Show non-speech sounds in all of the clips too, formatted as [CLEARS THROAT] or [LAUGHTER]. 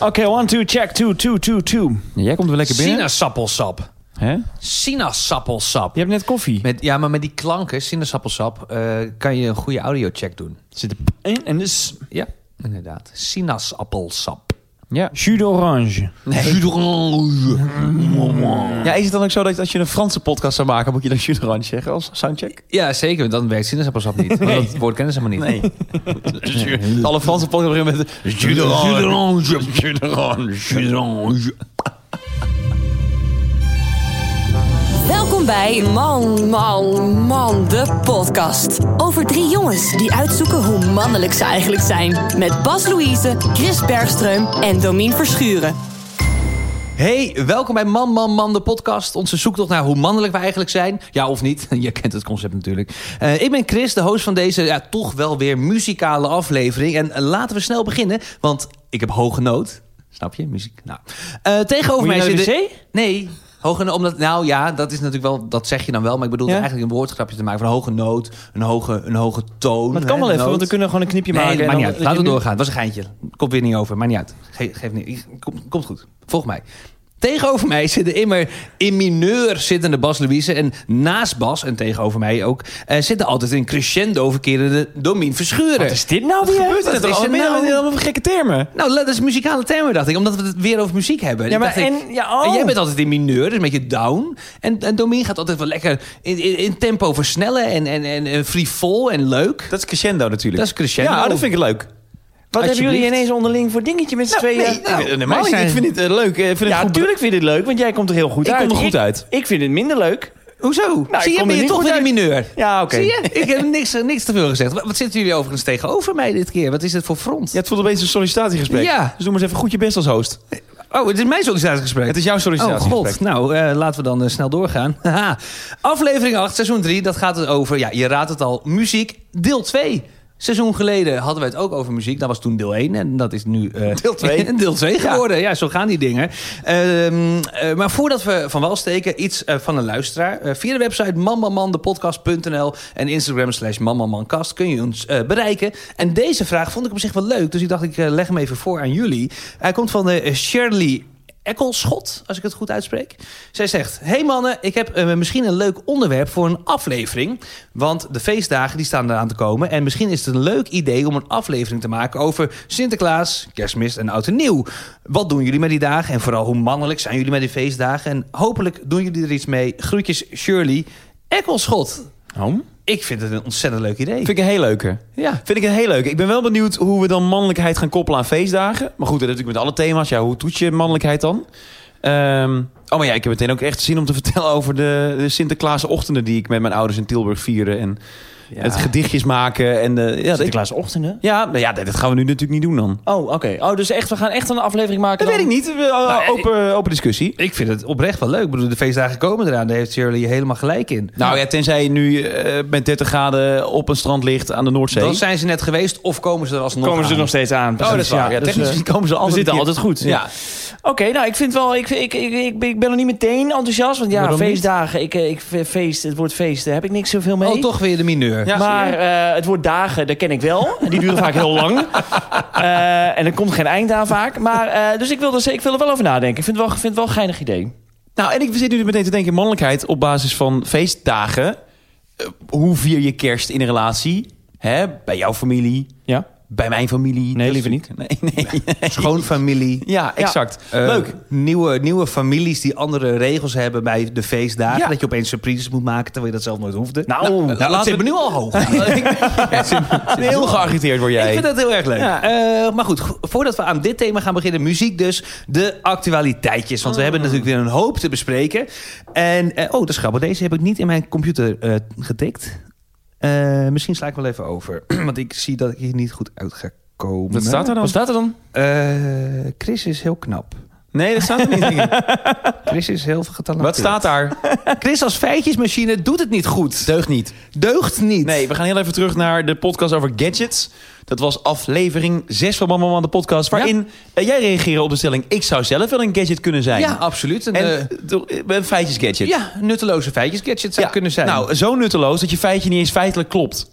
Oké, one, two, check, two, two, two, two. Jij komt weer lekker binnen. Sinaasappelsap. Hè? Sinaasappelsap. Je hebt net koffie. Met, ja, maar met die klanken, sinaasappelsap, eh, kan je een goede audiocheck doen. zit er p in en dus... Ja, inderdaad. Sinaasappelsap. Ja, jus d'orange. Nee. Ja, is het dan ook zo dat als je een Franse podcast zou maken, moet je dan jus d'orange zeggen als soundcheck? Ja, zeker. want Dan werkt sinaasappelsap niet. Want dat woord kennen ze helemaal niet. Nee. [LAUGHS] Alle Franse podcasts beginnen met jus d'orange. Jus d'orange. Jus d'orange. Bij Man, Man, Man, de podcast. Over drie jongens die uitzoeken hoe mannelijk ze eigenlijk zijn. Met Bas Louise, Chris Bergström en Domien Verschuren. Hey, welkom bij Man, Man, Man, de podcast. Onze zoektocht naar hoe mannelijk we eigenlijk zijn. Ja, of niet. [LAUGHS] Je kent het concept natuurlijk. Eh, ik ben Chris, de host van deze ja, toch wel weer muzikale aflevering. En eh, laten we snel beginnen, want ik heb hoge noot. Snap je? Muziek. Nou. Eh, tegenover Moet je mij naar de zit... wc? Nee, hoge. Omdat, nou ja, dat is natuurlijk wel... Dat zeg je dan wel, maar ik bedoel Ja? eigenlijk een woordgrapje te maken van een hoge noot. Een hoge, een hoge toon. Maar het kan wel even, noot. want we kunnen gewoon een knipje Nee, maken. en niet uit. Laten we dat doorgaan. Het was een geintje. Komt weer niet over. Maakt niet uit. Ge geef niet. Komt, komt goed. Volg mij. Tegenover mij zit de immer in mineur zittende Bas Louise. En naast Bas, en tegenover mij ook, eh, zitten altijd in crescendo verkerende Domien Verschuren. Wat is dit nou weer? Gebeurt Wat het is er nou? allemaal gekke termen? Nou, dat is muzikale termen, dacht ik. Omdat we het weer over muziek hebben. Ja, maar Dacht ik- en- ja, oh. en jij bent altijd in mineur, dus een beetje down. En, en Domien gaat altijd wel lekker in, in, in tempo versnellen en, en, en, en frivol en leuk. Dat is crescendo natuurlijk. Dat is crescendo. Ja, dat vind ik leuk. Wat hebben jullie ineens onderling voor dingetje met z'n tweeën? Nee, Nou, wij zijn- Ik vind het eh, leuk. Ik vind het ja, natuurlijk vind je het leuk, want jij komt er heel goed Ik uit. kom er goed uit. Ik vind het minder leuk. Hoezo? Nou, ik Zie je, kom ben je niet toch weer in uit. mineur. Ja, oké. Zie je? Ik heb niks, niks te veel gezegd. Wat, wat zitten jullie overigens tegenover mij dit keer? Wat is dit voor front? Ja, het voelt opeens een sollicitatiegesprek. Ja. Dus doe maar eens even goed je best als host. Oh, het is mijn sollicitatiegesprek. Het is jouw Oh sollicitatiegesprek. god, nou eh, laten we dan eh, snel doorgaan. [LAUGHS] Haha. Aflevering 8, seizoen 3, dat gaat het over, ja, je raadt het al, muziek, deel 2. Seizoen geleden hadden we het ook over muziek. Dat was toen deel 1 en dat is nu eh, [LAUGHS] Deel 2. [LAUGHS] deel 2 geworden. Ja. zo gaan die dingen. Ehm, eh, maar voordat we van wal steken, iets eh, van een luisteraar. Via de website mammamandepodcast.nl en Instagram slash kun je ons bereiken. En deze vraag vond ik op zich wel leuk. Dus ik dacht, ik leg hem even voor aan jullie. Hij komt van de Shirley Ekkelschot, als ik het goed uitspreek. Zij zegt, hey mannen, ik heb eh, misschien een leuk onderwerp voor een aflevering. Want de feestdagen die staan eraan te komen. En misschien is het een leuk idee om een aflevering te maken over Sinterklaas, kerstmis en oud en nieuw. Wat doen jullie met die dagen? En vooral hoe mannelijk zijn jullie met die feestdagen? En hopelijk doen jullie er iets mee. Groetjes Shirley Ekkelschot. Oh? Ik vind het een ontzettend leuk idee. Vind ik een heel leuke. Ja. Vind ik een heel leuk. Ik ben wel benieuwd hoe we dan mannelijkheid gaan koppelen aan feestdagen. Maar goed, dat is natuurlijk met alle thema's. Ja, hoe toets je mannelijkheid dan? Ehm, oh, maar ja, ik heb meteen ook echt zin om te [LAUGHS] vertellen over de, de Sinterklaasochtenden die ik met mijn ouders in Tilburg vieren. En het gedichtjes maken. En de, ja, dat, Sinterklaasochtenden? ja, maar ja, dat gaan we nu natuurlijk niet doen dan. Oh, oké. Oh, dus echt, we gaan echt een aflevering maken Dat dan? weet ik niet. We- Nou, uh, open, open discussie. Ik vind het oprecht wel leuk. Ik bedoel, de feestdagen komen eraan. Daar heeft Shirley helemaal gelijk in. Nou ja, tenzij je nu eh, met 30 graden op een strand ligt aan de Noordzee. Dan zijn ze net geweest of komen ze er alsnog Komen ze er nog steeds aan? Oh, dat is waar. Ja, dus, technisch eh, gezien komen ze we altijd zitten altijd goed. Ja. Oké, nou, ik vind wel, ik, ik, ik, ik, ik ben nog niet meteen enthousiast. Want ja, Waarom feestdagen, ik, ik, feest, het woord feest, daar heb ik niks zoveel mee. Oh, toch weer de mineur. Ja. maar eh, het woord dagen, dat ken ik wel. En die duren vaak heel lang. [LAUGHS] Eh, en er komt geen eind aan vaak. Maar, eh, dus ik wil, er, ik wil er wel over nadenken. Ik vind het wel, vind het wel een geinig idee. Nou, en ik zit nu meteen te denken, mannelijkheid op basis van feestdagen. Eh, hoe vier je kerst in een relatie? Hè? Bij jouw familie, Ja? Bij mijn familie. Nee, liever is- [LAUGHS] Nee, nee. [LAUGHS] Schoonfamilie. Ja, exact. Eh, Leuk. Nieuwe, nieuwe families die andere regels hebben bij de feestdagen. Ja. Dat je opeens surprises moet maken terwijl je dat zelf nooit hoefde. Nou, nou laten het zit we- me nu al hoog. [LAUGHS] Heel geagiteerd word jij. Ik vind dat heel erg leuk. Ja. Eh, maar goed, go- voordat we aan dit thema gaan beginnen, muziek dus, de actualiteitjes. Want we hebben natuurlijk weer een hoop te bespreken. En, eh, oh, dat is grappig. Deze heb ik niet in mijn computer getikt. Eh, misschien sla ik wel even over. [CLEARS THROAT] Want ik zie dat ik hier niet goed uit ga komen. Wat staat er dan? Wat staat er dan? Eh, Chris is heel knap. Nee, dat staat er niet. [LAUGHS] Chris is heel getalenteerd. Wat staat daar? Chris als feitjesmachine doet het niet goed. Deugt niet. Deugt niet. Nee, we gaan heel even terug naar de podcast over gadgets. Dat was aflevering 6 van Mama Man de podcast. Waarin eh, jij reageerde op de stelling... ik zou zelf wel een gadget kunnen zijn. Ja, absoluut. Een, En eh, eh, een feitjes gadget. ja, nutteloze feitjes gadget zou Ja, kunnen zijn. Nou, zo nutteloos dat je feitje niet eens feitelijk klopt.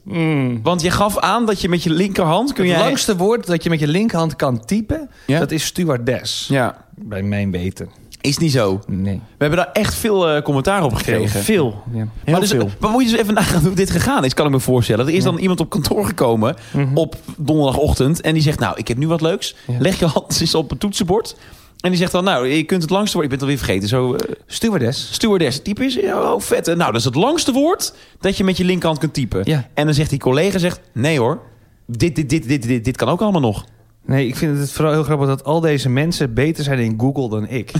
Want je gaf aan dat je met je linkerhand... kun het jij... langste woord dat je met je linkerhand kan typen, Ja? dat is stewardess. Ja, Bij mijn weten. Is niet zo. Nee. We hebben daar echt veel eh, commentaar op gekregen. Veel. Ja. Heel maar, dus, veel. maar moet je dus even nagaan hoe dit gegaan is, kan ik me voorstellen. Er is dan iemand op kantoor gekomen Mhm. op donderdagochtend. En die zegt, nou, ik heb nu wat leuks. Leg je hand eens op het toetsenbord. En die zegt dan, nou, je kunt het langste woord... Ik ben het alweer vergeten. Zo, eh, Stewardess. stewardess. Type is, oh, vet. hè. Nou, dat is het langste woord dat je met je linkerhand kunt typen. Ja. En dan zegt die collega, zegt, nee hoor. Dit, dit, dit, dit, dit, dit kan ook allemaal nog. Nee, ik vind het vooral heel grappig dat al deze mensen beter zijn in Google dan ik.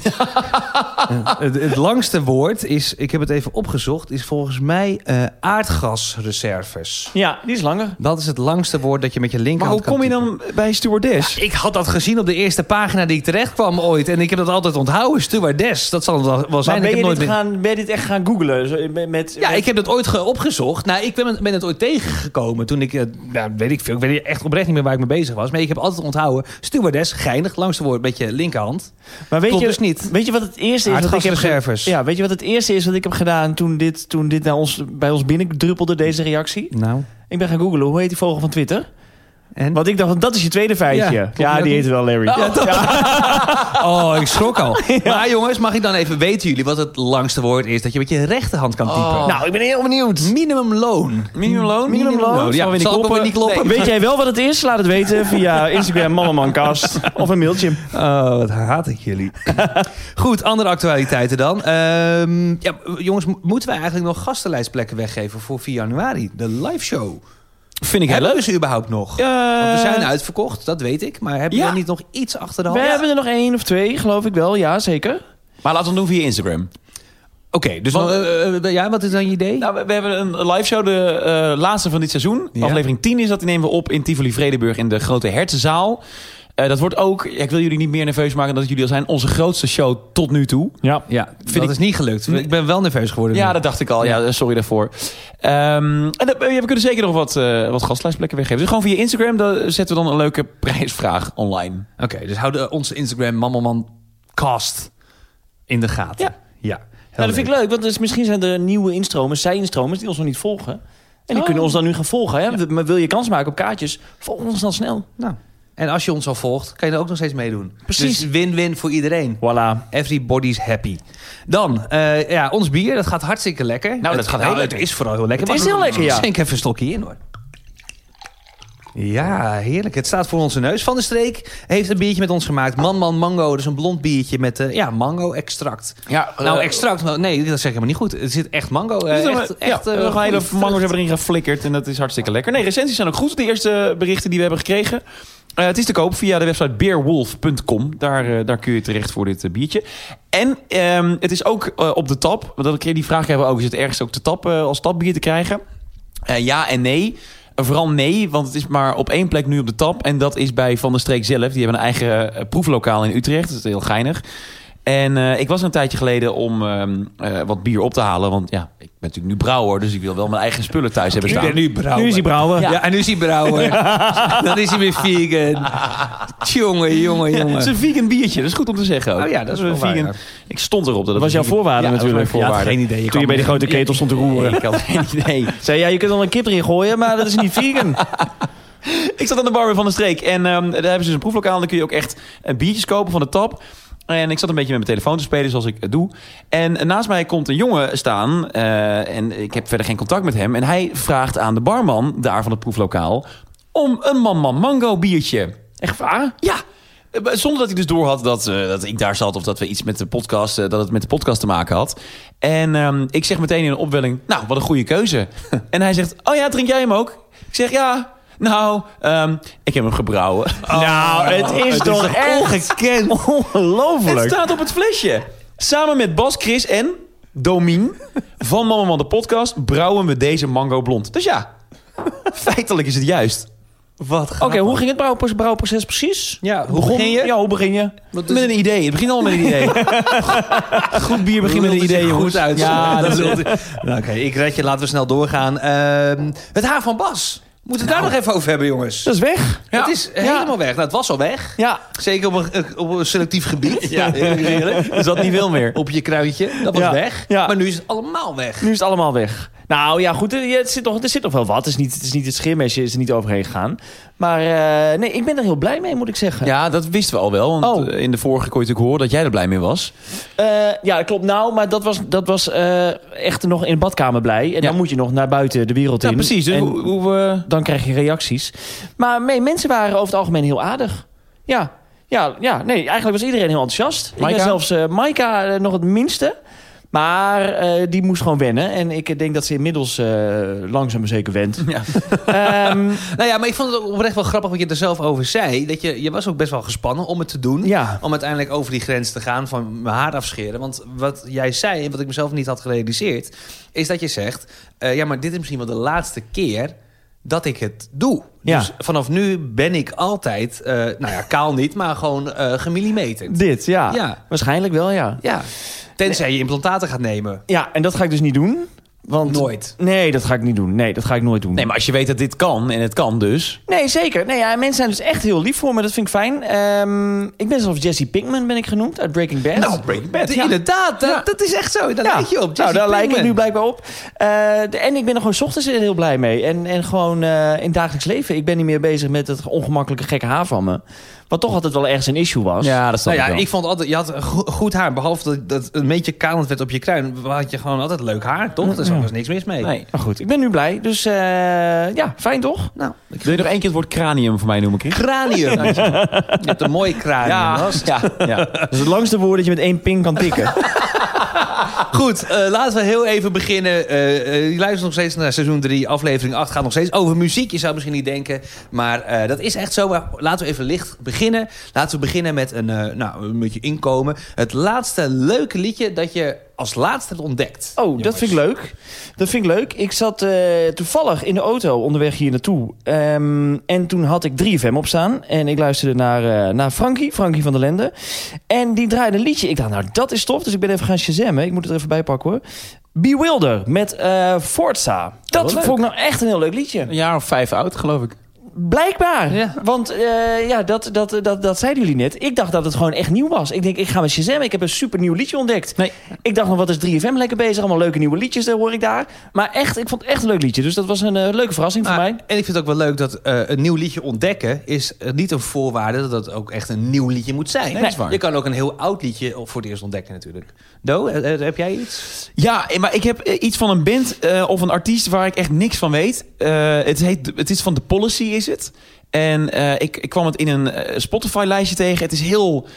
Ja, [LAUGHS] het, het langste woord is, ik heb het even opgezocht, is volgens mij eh, aardgasreserves. Ja, die is langer. Dat is het langste woord dat je met je Maar linkerhand hoe kom je dan bij stewardess? Ik had dat gezien op de eerste pagina die ik terecht kwam ooit. En ik heb dat altijd onthouden. Stewardess, dat zal het wel- zijn. Maar Ik ben heb je, dit nooit gaan, ben je dit echt gaan googlen? Zo, met, met- Ja, ik heb dat ooit ge- opgezocht. Nou, ik ben, ben het ooit tegengekomen toen ik, eh, nou, weet ik veel, ik weet echt oprecht niet meer waar ik mee bezig was. Maar ik heb altijd onthouden, stewardess, geinig, langste woord met je linkerhand. Maar weet Klopt je, dus niet. Weet je wat het eerste is wat ik heb. Ja, weet je wat het eerste is wat ik heb gedaan toen dit, toen dit naar ons, bij ons binnendruppelde, deze reactie? Nou, Ik ben gaan googlen, hoe heet die vogel van Twitter? En? Want ik dacht, dat is je tweede feitje. Ja, Ja, die heet wel Larry. [LAUGHS] Oh, ik schrok al. [LAUGHS] Maar jongens, mag ik dan even weten jullie wat het langste woord is dat je met je rechterhand kan typen? Oh. Nou, ik ben heel benieuwd. Minimumloon. Minimumloon? Minimumloon? Ja, Zal kloppen? niet kloppen. Nee. Weet jij wel wat het is? Laat het weten via [LAUGHS] Instagram Mannemankast of een mailtje. Oh, wat haat ik jullie. Goed, andere actualiteiten dan. Ehm, ja, jongens, mo- moeten wij eigenlijk nog gastenlijstplekken weggeven voor 4 januari? De live show. Vind ik heel Hebben leuk. we ze überhaupt nog? Want we zijn uitverkocht, dat weet ik. Maar hebben Ja. we niet nog iets achter de We hand? hebben er nog één of twee, geloof ik wel. Ja, zeker. Maar laten we het doen via Instagram. Oké, dus Want- nog, eh, eh, ja, wat is dan je idee? Nou, we, we hebben een live show, de eh, laatste van dit seizoen. Ja. Aflevering 10 is dat. Die nemen we op in Tivoli Vredenburg in de grote Hertenzaal. Eh, dat wordt ook, ja, ik wil jullie niet meer nerveus maken dan dat jullie al zijn, onze grootste show tot nu toe. Ja. ja, vind dat ik- is niet gelukt. Ik ben wel nerveus geworden. Ja, nu. dat dacht ik al. Ja, sorry daarvoor. Ehm, en dat- ja, we kunnen zeker nog wat, eh wat gastlijstplekken weggeven. Dus gewoon via Instagram daar zetten we dan een leuke prijsvraag online. Oké, dus houden onze Instagram Mammelman Cast in de gaten. Ja. ja Nou, dat vind ik leuk, want dus misschien zijn er nieuwe instromers, zij-instromers, die ons nog niet volgen. En die Oh. kunnen ons dan nu gaan volgen. Hè? Maar wil je kans maken op kaartjes, volg ons dan snel. Nou, en als je ons al volgt, kan je er ook nog steeds meedoen. Precies. Dus win-win voor iedereen. Voilà. Everybody's happy. Dan, eh, ja, ons bier, dat gaat hartstikke lekker. Nou, dat gaat heel het lekker. is vooral heel lekker. Het is heel lekker, ja. Schenk even een stokje in, hoor. Ja, heerlijk. Het staat voor onze neus. Van de Streek heeft een biertje met ons gemaakt. Man Man Mango. Dat is een blond biertje met eh, ja, mango-extract. Ja, nou, extract. maar Nee, dat zeg ik helemaal niet goed. Er zit echt mango. eh, Dus dan- echt, ja, echt, we eh, hebben hele mango's hebben erin geflikkerd en dat is hartstikke lekker. Nee, recensies zijn ook goed. De eerste berichten die we hebben gekregen. Eh, het is te koop via de website beerwolf.com. Daar, eh, daar kun je terecht voor dit eh, biertje. En ehm, het is ook op de tap. Want dat keer die vraag hebben ook. Is het ergens ook te tap als tapbier te krijgen? Ja en nee. Vooral nee, want het is maar op één plek nu op de tap. En dat is bij Van der Streek zelf. Die hebben een eigen proeflokaal in Utrecht. Dat is heel geinig. En eh, ik was een tijdje geleden om ehm, eh, wat bier op te halen. Want ja, ik ben natuurlijk nu brouwer. Dus ik wil wel mijn eigen spullen thuis hebben Ik staan. ben nu brouwer. Nu is hij brouwen. Ja. en nu is hij brouwer. [LAUGHS] Dan is hij weer vegan. Jongen, jongen, Ja, jongen. het is een vegan biertje. Dat is goed om te zeggen ook. Oh ja, dat is wel waar, vegan. ja. Ik stond erop. Dat Dat was jouw voorwaarde Ja, dat was natuurlijk. mijn voorwaarde. geen idee. Je Toen je bij de grote ketel stond te roeren. Ik had geen idee. [LAUGHS] Zei ja, je kunt wel een kip erin gooien, maar dat is niet vegan. [LAUGHS] Ik zat aan de bar van de streek. En ehm, daar hebben ze dus een proeflokaal. En dan kun je ook echt eh, biertjes kopen van de tap. En ik zat een beetje met mijn telefoon te spelen, zoals ik het doe. En naast mij komt een jongen staan. eh, en ik heb verder geen contact met hem. En hij vraagt aan de barman daar van het proeflokaal... om een Man Man Mango biertje. Echt waar? Ja. Zonder dat ik dus door had dat, eh, dat ik daar zat of dat we iets met de podcast, eh, dat het met de podcast te maken had. En ehm, ik zeg meteen in een opwelling, nou, wat een goede keuze. [LAUGHS] en hij zegt, oh ja, drink jij hem ook? Ik zeg, ja, nou, ehm, ik heb hem gebrouwen. [LAUGHS] nou, het is toch ongekend. het Ongelooflijk. staat op het flesje. Samen met Bas, Chris en Domien van Mama Man de podcast brouwen we deze mango blond. Dus ja, feitelijk is het juist. Wat Oké, hoe ging het brouwproces, brouwproces precies? Ja, hoe Begon- begin je? Ja, hoe begin je? Met een idee. Het begint allemaal met een idee. Goed bier begint met een het idee, goed uit. Ja, dat is [LAUGHS] Nou, Oké, ik red je. Laten we snel doorgaan. Ehm, het haar van Bas. Moeten we het daar nog even over hebben, jongens? Dat is weg. Het is helemaal weg. Nou, het was al weg. Ja. Zeker op een, op een selectief gebied. Ja. Eerlijk. Dus dat niet veel meer. Op je kruidje. Dat was Ja. weg. Ja. Maar nu is het allemaal weg. Nu is het allemaal weg. Nou ja, goed, er, er zit nog, er zit nog wel wat. Het is niet het, is niet het scheermesje, is er niet overheen gegaan. Maar eh, nee, ik ben er heel blij mee, moet ik zeggen. Ja, dat wisten we al wel. Want Oh. eh, in de vorige kon je natuurlijk horen dat jij er blij mee was. Eh, ja, dat klopt. Nou, maar dat was, dat was echt nog in de badkamer blij. En Ja. dan moet je nog naar buiten de wereld Ja, in. precies. Dus En hoe, hoe, dan krijg je reacties. Maar nee, mensen waren over het algemeen heel aardig. Ja, ja, ja. Nee, eigenlijk was iedereen heel enthousiast. Ik ben zelfs Maika nog het minste. Maar eh, die moest gewoon wennen. En ik denk dat ze inmiddels eh, langzaam maar zeker went. Ja. [LAUGHS] Ehm, [LAUGHS] Nou ja, maar ik vond het oprecht wel grappig wat je er zelf over zei. Dat je, je was ook best wel gespannen om het te doen. ja. Om uiteindelijk over die grens te gaan van mijn haar afscheren. Want wat jij zei, en wat ik mezelf niet had gerealiseerd... is dat je zegt, eh, ja, maar dit is misschien wel de laatste keer dat ik het doe. Ja. Dus vanaf nu ben ik altijd, eh, nou ja, kaal niet, maar gewoon eh gemillimeterd. Dit, ja. Ja. Waarschijnlijk wel, ja. Ja. Tenzij je implantaten gaat nemen. Ja, en dat ga ik dus niet doen. Want, Nooit. Nee, dat ga ik niet doen. Nee, dat ga ik nooit doen. nee, maar als je weet dat dit kan, en het kan dus... Nee, zeker. Nee, ja, mensen zijn dus echt heel lief voor me. Dat vind ik fijn. Ehm, ik ben zelfs Jesse Pinkman ben ik genoemd uit Breaking Bad. Nou, Breaking Bad. Ja. Inderdaad, dat, Ja. dat is echt zo. Daar Ja. lijk je op. nou, Jesse daar lijk ik nu blijkbaar op. Eh, de- en ik ben er gewoon 's ochtends heel blij mee. En, en gewoon eh, in het dagelijks leven. Ik ben niet meer bezig met het ongemakkelijke gekke haar van me. Wat toch altijd wel ergens een issue was. Ja, dat snap Nou ik ja, wel. ik vond altijd, je had go- goed haar. Behalve dat, dat het een beetje kalend werd op je kruin. had je gewoon altijd leuk haar, toch? Dus er was niks mis mee. Nee. Maar goed, ik ben nu blij. Dus eh, ja, fijn toch? Nou, Wil je nog één keer het woord cranium voor mij noemen, Chris? cranium. [LAUGHS] je hebt een mooi cranium. Bas. ja, ja. Dat is het langste woord dat je met één ping kan tikken. [LAUGHS] Goed, eh, laten we heel even beginnen. Eh, je luistert nog steeds naar seizoen 3, aflevering 8. Gaat nog steeds over muziek. Je zou misschien niet denken. Maar eh, dat is echt zo. Maar laten we even licht beginnen. Laten we beginnen met een, eh, nou, een beetje inkomen. Het laatste leuke liedje dat je als laatste hebt ontdekt. Oh, dat vind ik leuk. Dat vind ik leuk. Ik zat eh, toevallig in de auto onderweg hier naartoe. Ehm, en toen had ik 3FM op staan. En ik luisterde naar, eh, naar Frankie, Frankie van der Lende. En die draaide een liedje. Ik dacht, nou, dat is tof. Dus ik ben even gaan shazammen. Ik moet het er even bij pakken hoor. Bewilder met eh Forza. Dat wel leuk. vond ik nou echt een heel leuk liedje. Een jaar of vijf oud, geloof ik. Blijkbaar. Ja. Want eh, ja, dat, dat, dat, dat zeiden jullie net. Ik dacht dat het gewoon echt nieuw was. Ik denk, ik ga met Shazam. Ik heb een super nieuw liedje ontdekt. Nee. Ik dacht nog, wat is 3FM lekker bezig? Allemaal leuke nieuwe liedjes, daar hoor ik daar. Maar echt, ik vond het echt een leuk liedje. Dus dat was een eh, leuke verrassing voor Ah, mij. En ik vind het ook wel leuk dat eh, een nieuw liedje ontdekken... is eh, niet een voorwaarde dat het ook echt een nieuw liedje moet zijn. Nee, dat is waar. Je kan ook een heel oud liedje voor het eerst ontdekken natuurlijk. Do, eh, eh, heb jij iets? Ja, eh, maar ik heb eh, iets van een band eh, of een artiest waar ik echt niks van weet. Eh, het, heet, het is van The Policy, is het. En eh, ik, ik kwam het in een eh, Spotify-lijstje tegen. Het is heel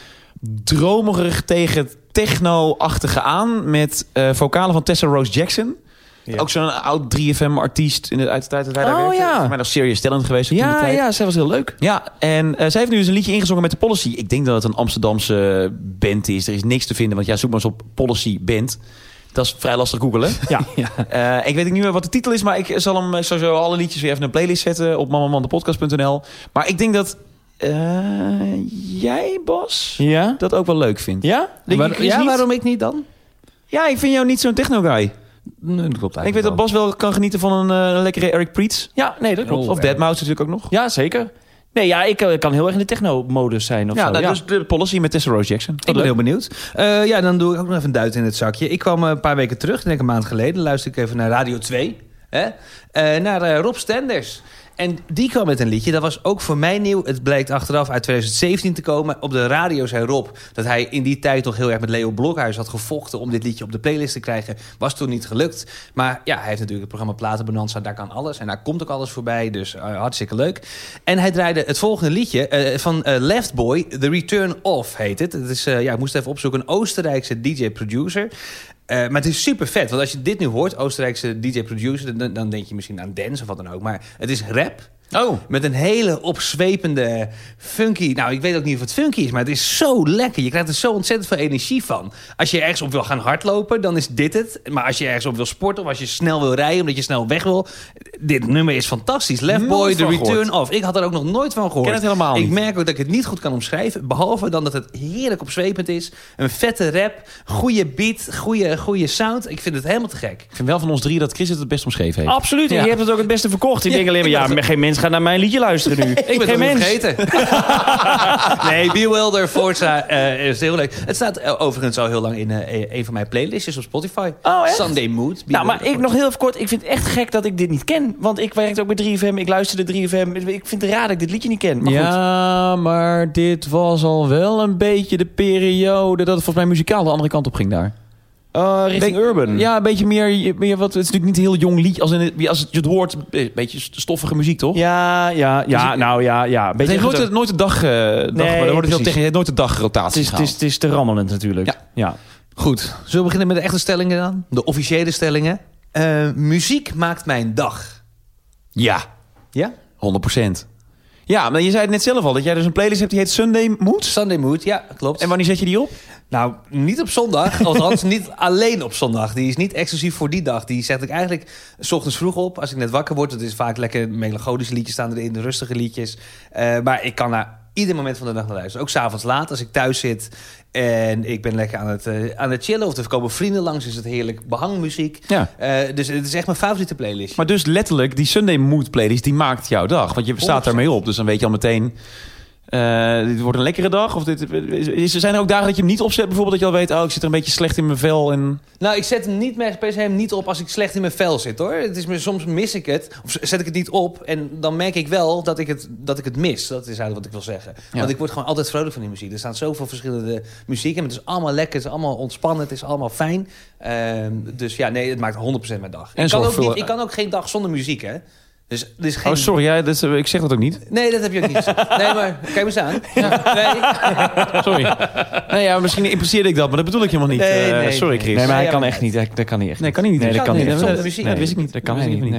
dromerig tegen techno-achtige aan... met eh vocalen van Tessa Rose Jackson. Ja. Ook zo'n oud 3FM-artiest in de uit de tijd dat wij daar Oh, werkten. ja. Mij nog Serious Talent geweest. Ja, tijd. ja, zij was heel leuk. Ja, en eh, zij heeft nu dus een liedje ingezongen met de Policy. Ik denk dat het een Amsterdamse band is. Er is niks te vinden, want ja, zoek maar eens op Policy Band. Dat is vrij lastig googelen. [LAUGHS] Ja. Eh, ik weet niet meer wat de titel is, maar ik zal hem sowieso alle liedjes weer even in een playlist zetten op mamamandepodcast.nl. Maar ik denk dat eh, jij, Bas, Ja? dat ook wel leuk vindt. Ja? Waar- ja, niet? waarom ik niet dan? Ja, ik vind jou niet zo'n techno-guy. Nee, dat klopt Ik weet dat Bas wel kan genieten van een eh, lekkere Eric Priets. Ja, nee, dat klopt. Oh, Of ja. Deadmau5 natuurlijk ook nog. Ja, zeker. Nee, ja, ik eh, kan heel erg in de techno-modus zijn of Ja, zo. nou, ja. dus de Policy met Tessa Rose Jackson. Ik ben heel benieuwd. Eh, ja, dan doe ik ook nog even een duit in het zakje. Ik kwam een paar weken terug, ik denk een maand geleden, luister ik even naar Radio 2. Eh, naar eh, Rob Stenders. En die kwam met een liedje, dat was ook voor mij nieuw. Het blijkt achteraf uit 2017 te komen. Op de radio zei Rob dat hij in die tijd toch heel erg met Leo Blokhuis had gevochten... om dit liedje op de playlist te krijgen. Was toen niet gelukt. Maar ja, hij heeft natuurlijk het programma Platenbonanza, daar kan alles. En daar komt ook alles voorbij, dus eh, hartstikke leuk. En hij draaide het volgende liedje van eh, Left Boy, The Return Of heet het. Het is, ja, ik moest even opzoeken, een Oostenrijkse DJ-producer... Eh, maar het is super vet, want als je dit nu hoort, Oostenrijkse DJ-producer... Dan, dan denk je misschien aan dance of wat dan ook. Maar het is rap Oh. Met een hele opzwepende, funky... Nou, ik weet ook niet of het funky is, maar het is zo lekker. Je krijgt er zo ontzettend veel energie van. Als je ergens op wil gaan hardlopen, dan is dit het. Maar als je ergens op wil sporten of als je snel wil rijden... omdat je snel weg wil... Dit nummer is fantastisch. Left Boy, The Return gehoord. of. Ik had er ook nog nooit van gehoord. ken het helemaal Ik niet. merk ook dat ik het niet goed kan omschrijven. Behalve dan dat het heerlijk opzwepend is. Een vette rap, goede beat, goede, goede sound. Ik vind het helemaal te gek. Ik vind wel van ons drie dat Chris het het best omschreven heeft. Absoluut, en Ja. je hebt het ook het beste verkocht. Ik denk alleen maar, ja, geen mens gaat naar mijn liedje luisteren nu. [LAUGHS] Ik ben geen mens. vergeten. [LAUGHS] nee, Be Wilder, Forza eh, is heel leuk. Het staat eh, overigens al heel lang in eh, een van mijn playlistjes op Spotify. Oh, echt? Sunday Mood. Be Nou, maar Wilder, ik nog heel even kort. Ik vind het echt gek dat ik dit niet ken. Want ik werkte ook bij 3FM. Ik luisterde 3FM. Ik vind het raar dat ik dit liedje niet ken. Maar goed. ja, maar dit was al wel een beetje de periode dat het volgens mij muzikaal de andere kant op ging daar. Eh, richting Be- Urban. Ja, een beetje meer, meer wat. Het is natuurlijk niet een heel jong liedje. Als, in het, als je het hoort, een beetje stoffige muziek, toch? Ja, ja, ja, Dus ik- nou ja, ja. Een Het beetje heeft nooit, de- nooit de dag, eh dag maar wordt heel precies. tegen, nooit de het, dagrotatie is, het, is, het is te rammelend natuurlijk. Ja. ja. Goed, zullen we beginnen met de echte stellingen dan? De officiële stellingen. Eh, muziek maakt mijn dag. Ja, Ja? 100% Ja, maar je zei het net zelf al, dat jij dus een playlist hebt die heet Sunday Mood. Sunday Mood, ja, klopt. En wanneer zet je die op? Nou, niet op zondag. [LAUGHS] Althans, niet alleen op zondag. Die is niet exclusief voor die dag. Die zet ik eigenlijk s ochtends vroeg op. Als ik net wakker word. Het is vaak lekker melancholische liedjes staan erin. De rustige liedjes. Eh, maar ik kan naar ieder moment van de dag naar luisteren. Ook s'avonds laat. Als ik thuis zit en ik ben lekker aan het, eh, aan het chillen. Of er komen vrienden langs. Is het heerlijk behangmuziek. Ja. Eh, dus het is echt mijn favoriete playlist. Maar dus letterlijk, die Sunday Mood playlist, die maakt jouw dag. Want je staat 100%. daarmee op. Dus dan weet je al meteen, eh, dit wordt een lekkere dag. Of dit, is, zijn er ook dagen dat je hem niet opzet? Bijvoorbeeld dat je al weet, oh, ik zit er een beetje slecht in mijn vel. En... Nou, ik zet hem niet meer per se hem niet op als ik slecht in mijn vel zit, hoor. Het is me, soms mis ik het, of zet ik het niet op... en dan merk ik wel dat ik het, dat ik het mis. Dat is eigenlijk wat ik wil zeggen. Ja. Want ik word gewoon altijd vrolijk van die muziek. Er staan zoveel verschillende muziek en het is allemaal lekker, het is allemaal ontspannen, het is allemaal fijn. Ehm, dus ja, nee, het maakt 100% mijn dag. En ik, kan ook niet, ik kan ook geen dag zonder muziek, hè. Dus er is geen... Oh, sorry, ja, dat is- ik zeg dat ook niet. Nee, dat heb je ook niet gezegd. [LAUGHS] Nee, maar kijk me eens aan. Nee. [LAUGHS] Sorry. nee, ja, misschien impliceerde ik dat, maar dat bedoel ik helemaal niet. Nee, Eh, nee, sorry. Chris. Nee, maar hij kan echt niet. Dat, dat kan niet echt. Nee, kan hij niet. Nee, dat kan niet. zonder dat, muziek. nee, dat wist ik niet. Dat kan hij niet.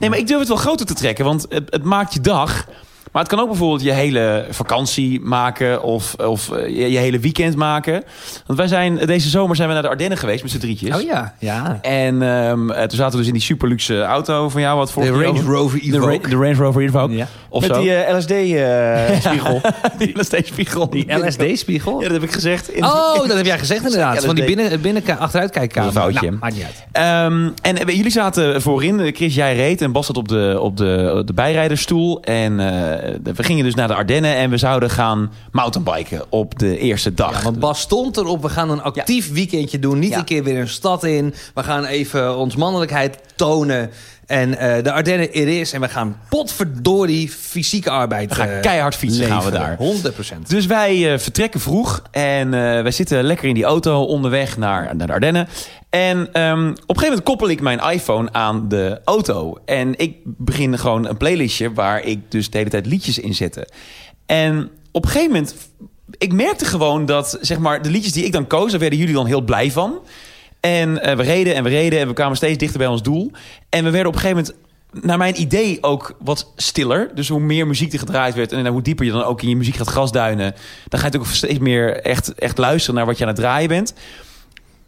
Nee, maar ik durf het wel groter te trekken, want het, het maakt je dag. Maar het kan ook bijvoorbeeld je hele vakantie maken of, of eh, je, je hele weekend maken. Want wij zijn, deze zomer zijn we naar de Ardennen geweest met z'n drietjes. Oh ja, ja. En ehm, eh, toen zaten we dus in die super luxe auto van jou. Wat voor De Range Rover de, Ra- Evoque. de Range Rover Evoque. Ja. Of Met zo. die eh, LSD-spiegel. [LAUGHS] [LAUGHS] die LSD-spiegel. Die LSD-spiegel? Ja, dat heb ik gezegd. In Oh, dat heb jij gezegd inderdaad. Ja, Van die binnen, binnen achteruitkijkkamer. Nou, maakt niet uit. Ehm, en jullie zaten voorin. Chris, jij reed en Bas zat op de, op de, de bijrijdersstoel. En eh, we gingen dus naar de Ardennen en we zouden gaan mountainbiken op de eerste dag. Ja, want Bas stond erop. We gaan een actief weekendje doen. Niet Ja. een keer weer een stad in. We gaan even ons mannelijkheid tonen. En eh, de Ardennen er is. En we gaan potverdorie fysieke arbeid We gaan eh, keihard fietsen gaan we daar. 100%. Dus wij eh, vertrekken vroeg en eh, wij zitten lekker in die auto onderweg naar, naar de Ardennen. En ehm, op een gegeven moment koppel ik mijn iPhone aan de auto. En ik begin gewoon een playlistje waar ik dus de hele tijd liedjes in zette. En op een gegeven moment, ik merkte gewoon dat zeg maar, de liedjes die ik dan koos, daar werden jullie dan heel blij van. En eh, we reden en we reden en we kwamen steeds dichter bij ons doel. En we werden op een gegeven moment naar mijn idee ook wat stiller. Dus hoe meer muziek er gedraaid werd en hoe dieper je dan ook in je muziek gaat grasduinen, dan ga je ook steeds meer echt, echt luisteren naar wat je aan het draaien bent.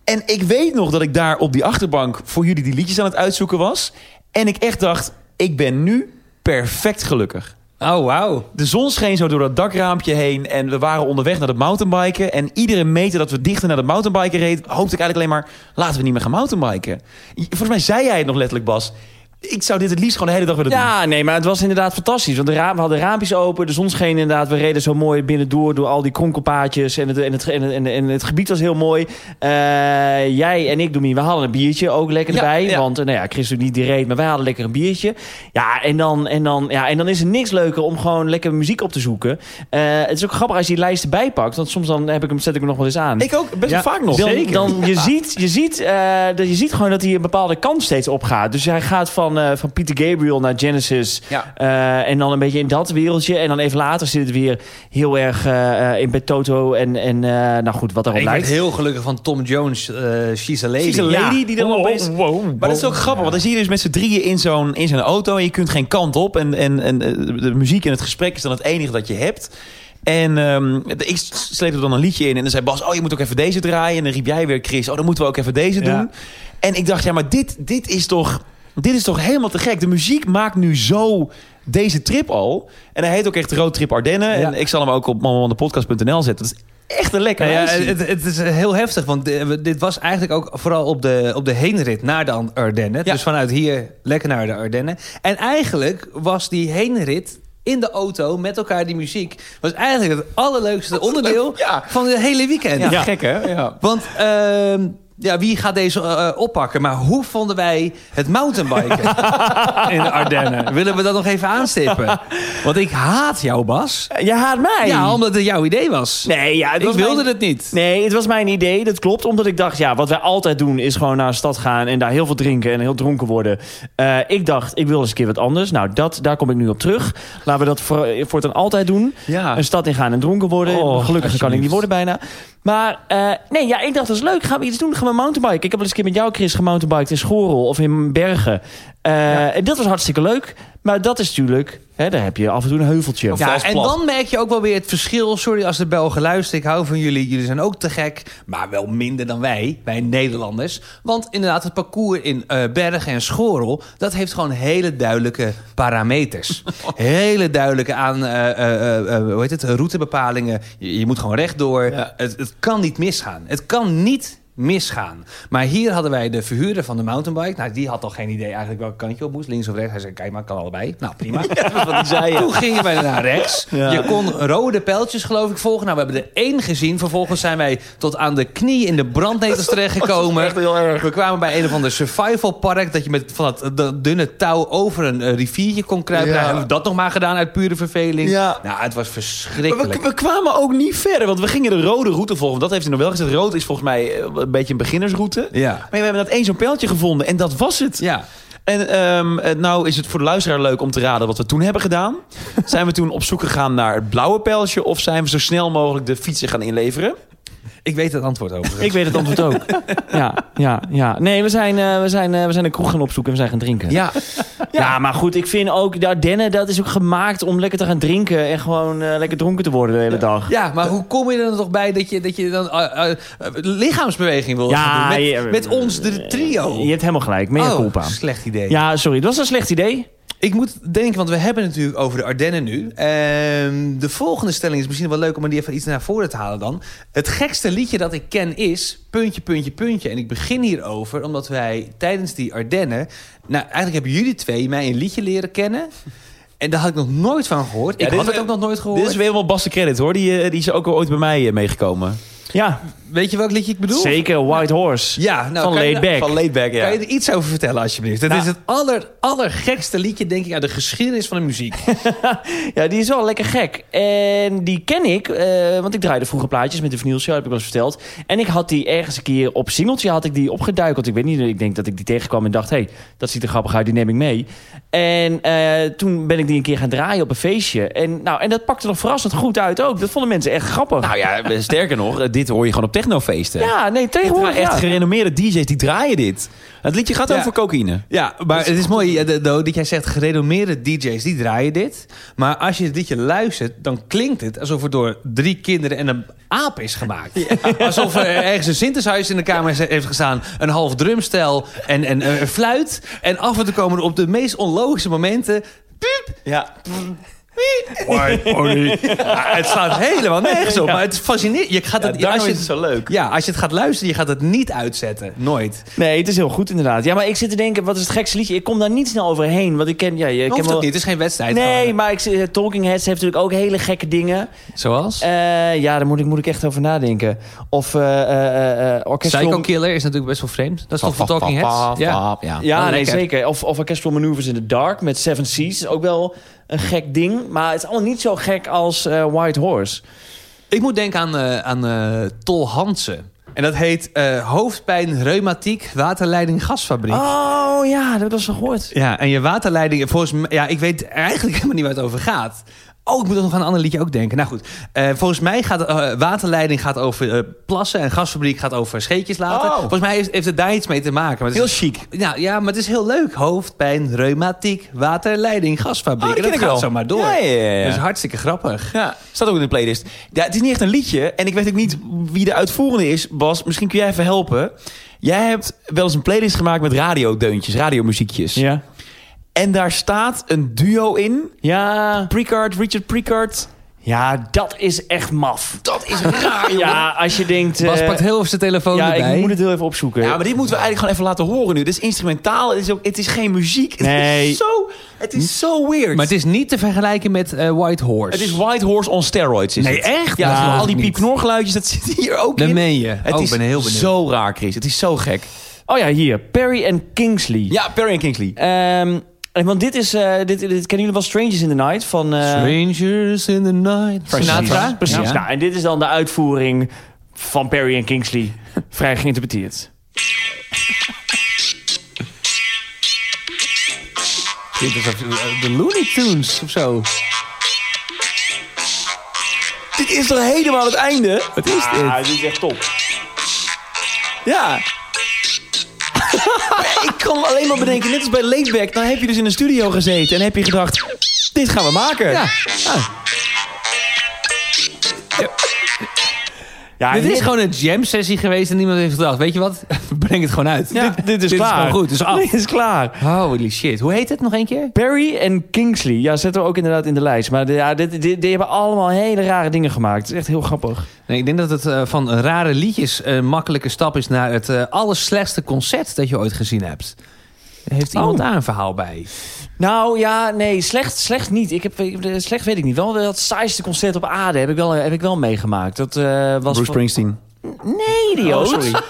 En ik weet nog dat ik daar op die achterbank voor jullie die liedjes aan het uitzoeken was. En ik echt dacht, ik ben nu perfect gelukkig. Oh, wauw. De zon scheen zo door dat dakraampje heen en we waren onderweg naar het mountainbiken. En iedere meter dat we dichter naar het mountainbiken reden, hoopte ik eigenlijk alleen maar, laten we niet meer gaan mountainbiken. Volgens mij zei jij het nog letterlijk, Bas. Ik zou dit het liefst gewoon de hele dag willen doen. Ja, nee, maar het was inderdaad fantastisch. Want de raam, we hadden raampjes open, de zon scheen inderdaad. We reden zo mooi binnendoor door al die kronkelpaadjes. En het, en het, en het, en het, en het gebied was heel mooi. Eh, jij en ik, Domien, we hadden een biertje ook lekker Ja, erbij. ja. Want eh, nou ja, Chris doet niet die maar wij hadden lekker een biertje. Ja en, dan, en, dan, ja, en dan is er niks leuker om gewoon lekker muziek op te zoeken. Eh, het is ook grappig als je die lijst erbij pakt. Want soms dan heb ik hem, zet ik hem nog wel eens aan. Ik ook, best wel vaak nog. Dan, dan je, ziet, je, ziet, dat je ziet gewoon dat hij een bepaalde kant steeds opgaat. Dus hij gaat van van, eh, van Peter Gabriel naar Genesis. Ja. Eh, en dan een beetje in dat wereldje. En dan even later zit het weer heel erg eh, in bij Toto. En, en eh, nou goed, wat erop Ik werd lijkt. heel gelukkig van Tom Jones, eh She's a Lady. She's a lady Ja. die dan Wow, opeens... wow, Maar dat is ook grappig, want dan zie je dus met z'n drieën in zo'n in zo'n auto... en je kunt geen kant op. En, en, en de muziek en het gesprek is dan het enige dat je hebt. En ehm, ik sleep er dan een liedje in en dan zei Bas... oh, je moet ook even deze draaien. En dan riep jij weer, Chris, oh, dan moeten we ook even deze doen. Ja. En ik dacht, ja, maar dit, dit, is toch, dit is toch helemaal te gek. De muziek maakt nu zo deze trip al. En hij heet ook echt Road Trip Ardennen. Ja. En ik zal hem ook op mamamandepodcast.nl zetten. Dat is echt een lekker Nou ja, het, het is heel heftig, want di- dit was eigenlijk ook vooral op de, op de heenrit naar de Ardennen. Ja. Dus vanuit hier lekker naar de Ardennen. En eigenlijk was die heenrit in de auto met elkaar die muziek... was eigenlijk het allerleukste onderdeel Ja. van het hele weekend. ja, gek hè? Ja. Want ehm, ja, wie gaat deze eh, oppakken? Maar hoe vonden wij het mountainbiken [LAUGHS] in de Ardennen? Willen we dat nog even aanstippen? Want ik haat jou, Bas. Je haat mij. Ja, omdat het jouw idee was. Nee, ja, het ik was wilde mijn- het niet. Nee, het was mijn idee, dat klopt. Omdat ik dacht, ja, wat wij altijd doen... is gewoon naar een stad gaan en daar heel veel drinken en heel dronken worden. Eh, ik dacht, ik wil eens een keer wat anders. Nou, dat, daar kom ik nu op terug. Laten we dat voor, voortaan altijd doen. Ja. Een stad in gaan en dronken worden. Oh, Gelukkig kan ik niet worden bijna. Maar eh, nee, ja, ik dacht, dat is leuk. Gaan we iets doen? Gaan we mountainbiken? Ik heb wel eens een keer met jou, Chris, gemountainbiked in Schorel of in Bergen. Eh, En dat was hartstikke leuk. Maar dat is natuurlijk, hè, daar heb je af en toe een heuveltje. Of Ja, en dan merk je ook wel weer het verschil. Sorry als de Belgen luisteren. Ik hou van jullie. Jullie zijn ook te gek. Maar wel minder dan wij, wij Nederlanders. Want inderdaad, het parcours in eh, Bergen en Schorel... dat heeft gewoon hele duidelijke parameters. [LAUGHS] hele duidelijke aan, eh, eh, hoe heet het, routebepalingen. Je, je moet gewoon rechtdoor. Ja. Het, het kan niet misgaan. Het kan niet misgaan. Maar hier hadden wij de verhuurder van de mountainbike. Nou, die had al geen idee eigenlijk welk kantje op moest. Links of rechts. Hij zei, kijk maar, kan allebei. Nou, [LAUGHS] prima. wat zei. Toen gingen wij naar rechts. Ja. Je kon rode pijltjes geloof ik volgen. Nou, we hebben er één gezien. Vervolgens zijn wij tot aan de knie in de brandnetels [LAUGHS] terechtgekomen. echt heel erg. We kwamen bij een of ander survival park. Dat je met van dat de dunne touw over een eh, riviertje kon kruipen. Ja. Nou, hebben we dat nog maar gedaan uit pure verveling. Ja. Nou, het was verschrikkelijk. we, we kwamen ook niet verder, want we gingen de rode route volgen. Dat heeft hij nog wel gezegd. Rood is volgens mij eh, een beetje een beginnersroute. Ja. Maar we hebben dat één zo'n pijltje gevonden en dat was het. Ja. En eh, nou is het voor de luisteraar leuk om te raden wat we toen hebben gedaan. [LAUGHS] zijn we toen op zoek gegaan naar het blauwe pijltje... of zijn we zo snel mogelijk de fietsen gaan inleveren? Ik weet het antwoord over. Ik weet het antwoord ook. [LAUGHS] Ja, ja, ja. Nee, we zijn, eh, we zijn, eh, we zijn een kroeg gaan opzoeken en we zijn gaan drinken. Ja, Ja, maar goed, ik vind ook, de Ardennen, dat is ook gemaakt om lekker te gaan drinken en gewoon eh, lekker dronken te worden de hele dag. Ja, maar hoe kom je er dan toch bij dat je, dat je dan lichaamsbeweging wil Ja, gaan doen? Met, je- met ons de trio. Je hebt helemaal gelijk, mea oh, culpa. slecht idee. Ja, sorry, het was een slecht idee. Ik moet denken, want we hebben het natuurlijk over de Ardennen nu. Ehm, de volgende stelling is misschien wel leuk om die even iets naar voren te halen dan. Het gekste liedje dat ik ken is puntje, puntje, puntje. En ik begin hierover omdat wij tijdens die Ardennen... Nou, eigenlijk hebben jullie twee mij een liedje leren kennen. En daar had ik nog nooit van gehoord. Ja, ik had is- het ook nog nooit gehoord. dit is weer wel Bas de Credit hoor. Die, eh, die is ook al ooit bij mij eh, meegekomen. Ja, Weet je welk liedje ik bedoel? zeker, White Horse. Ja, nou, van. Van Laidback, ja. Kan je er iets over vertellen alsjeblieft? Het Nou. is het aller, allergekste liedje, denk ik, uit de geschiedenis van de muziek. [LAUGHS] Ja, die is wel lekker gek. En die ken ik, eh, want ik draaide vroeger plaatjes met de Vinyl Show, heb ik wel eens verteld. En ik had die ergens een keer op singeltje had ik die opgeduikeld. Ik weet niet, ik denk dat ik die tegenkwam en dacht, hé, hey, dat ziet er grappig uit, die neem ik mee. En eh, toen ben ik die een keer gaan draaien op een feestje. En, nou, en dat pakte nog verrassend goed uit ook. Dat vonden mensen echt grappig. Nou ja, sterker nog, dit hoor je gewoon op technofeesten. ja, nee, tegenwoordig Echt ja. gerenommeerde DJ's die draaien dit. Het liedje gaat Ja. over cocaïne. Ja, maar het is mooi dat jij zegt gerenommeerde DJ's, die draaien dit. Maar als je het liedje luistert, dan klinkt het alsof het door drie kinderen en een aap is gemaakt. Alsof er ergens een synthesizer in de kamer heeft gestaan, een half drumstel en, en een fluit. En af en toe komen er op de meest onlogische momenten... Piep, Ja. White pony. [LAUGHS] Ja, het slaat helemaal nergens op. Maar het is fascinerend. Je gaat Ja, het, daarom als je, is het zo leuk. Ja, als je het gaat luisteren, je gaat het niet uitzetten. Nooit. Nee, het is heel goed inderdaad. Ja, maar ik zit te denken, wat is het gekste liedje? Ik kom daar niet snel overheen. Want ik ken, ja, je Ik ken wel... niet. Het is geen wedstrijd. Nee, Gewoon, maar ik, zie- Talking Heads heeft natuurlijk ook hele gekke dingen. Zoals? Eh, ja, daar moet ik, moet ik echt over nadenken. Of eh eh eh, Orchestral... Psycho Killer is natuurlijk best wel vreemd. Dat is toch van Talking Heads? Ja. ja. Ja, Wel nee, zeker. Of, of Orchestral Maneuvers in the Dark met Seven Seas. Ook wel een gek ding. Maar het is allemaal niet zo gek als eh, White Horse. Ik moet denken aan, eh, aan eh, Tol Hansen. En dat heet hoofdpijn, reumatiek, waterleiding, gasfabriek. Oh ja, dat eens gehoord. Ja, en je waterleiding, volgens mij, ja, ik weet eigenlijk [LAUGHS] helemaal niet waar het over gaat. Oh, ik moet nog aan een ander liedje ook denken. Nou goed, eh, volgens mij gaat eh, waterleiding gaat over eh, plassen en gasfabriek gaat over scheetjes laten. Oh. Volgens mij heeft, heeft het daar iets mee te maken. Maar het Heel is, chic. ja, ja, maar het is heel leuk. Hoofdpijn, reumatiek, waterleiding, gasfabriek. Oh, en dat ik gaat wel. zo maar door. Ja, ja, ja, ja. Dat is hartstikke grappig. Ja, staat ook in de playlist. Ja, het is niet echt een liedje. En ik weet ook niet wie de uitvoerende is. Bas, misschien kun jij even helpen. Jij hebt wel eens een playlist gemaakt met radiodeuntjes, radiomuziekjes. Ja. En daar staat een duo in. Ja, Precard, Richard Precard. ja, dat is echt maf. Dat is raar, [LAUGHS] Ja, als je denkt... Bas eh, pakt heel even zijn telefoon ja, erbij. ik moet het heel even opzoeken. Ja, maar dit moeten we eigenlijk gewoon even laten horen nu. Dit is instrumentaal. Het is, ook, het is geen muziek. Nee. Het is zo, het is zo weird. Maar het is niet te vergelijken met eh, White Horse. Het is White Horse on steroids. Is Nee, het. echt? Ja, geloof al die piepknorgeluidjes, dat [LAUGHS] zit hier ook Dat in. meen je. Het oh, is ik ben heel benieuwd. zo raar, Chris. Het is zo gek. Oh ja, hier. Perry en Kingsley. Ja, Perry en Kingsley. Ehm, en want dit is... eh, dit, dit kennen jullie wel Strangers in the Night van... eh, Strangers in the night. Sinatra? Precies. Ja. Nou, en dit is dan de uitvoering van Perry en Kingsley. Vrij geïnterpreteerd. Dit is eh, de Looney Tunes of zo. Dit is toch helemaal het einde? Wat is dit? Ah, dit is echt top. Ja. [LAUGHS] Ik kan alleen maar bedenken, net als bij Laidback, dan heb je dus in een studio gezeten en heb je gedacht, dit gaan we maken. Ja. Ja, dit is gewoon een jam sessie geweest en niemand heeft gedacht, weet je wat? [LAUGHS] Breng het gewoon uit. Dit, dit is dit klaar. is gewoon goed, dus [LAUGHS] af. Dit is klaar. Holy shit. Hoe heet het nog één keer? Perry en Kingsley. Ja, zetten we ook inderdaad in de lijst. Maar de- ja, dit, dit, die hebben allemaal hele rare dingen gemaakt. Het is echt heel grappig. Nee, ik denk dat het eh, van rare liedjes een makkelijke stap is naar het eh allerslechtste concert dat je ooit gezien hebt. Heeft iemand Oh. daar een verhaal bij? Nou ja, nee, slecht, slecht niet. Ik heb, eh, slecht weet ik niet. Wel het saaiste concert op aarde heb ik wel, heb ik wel meegemaakt. Dat eh, was... Bruce Springsteen. Nee, idioot. Oh, sorry. [LAUGHS]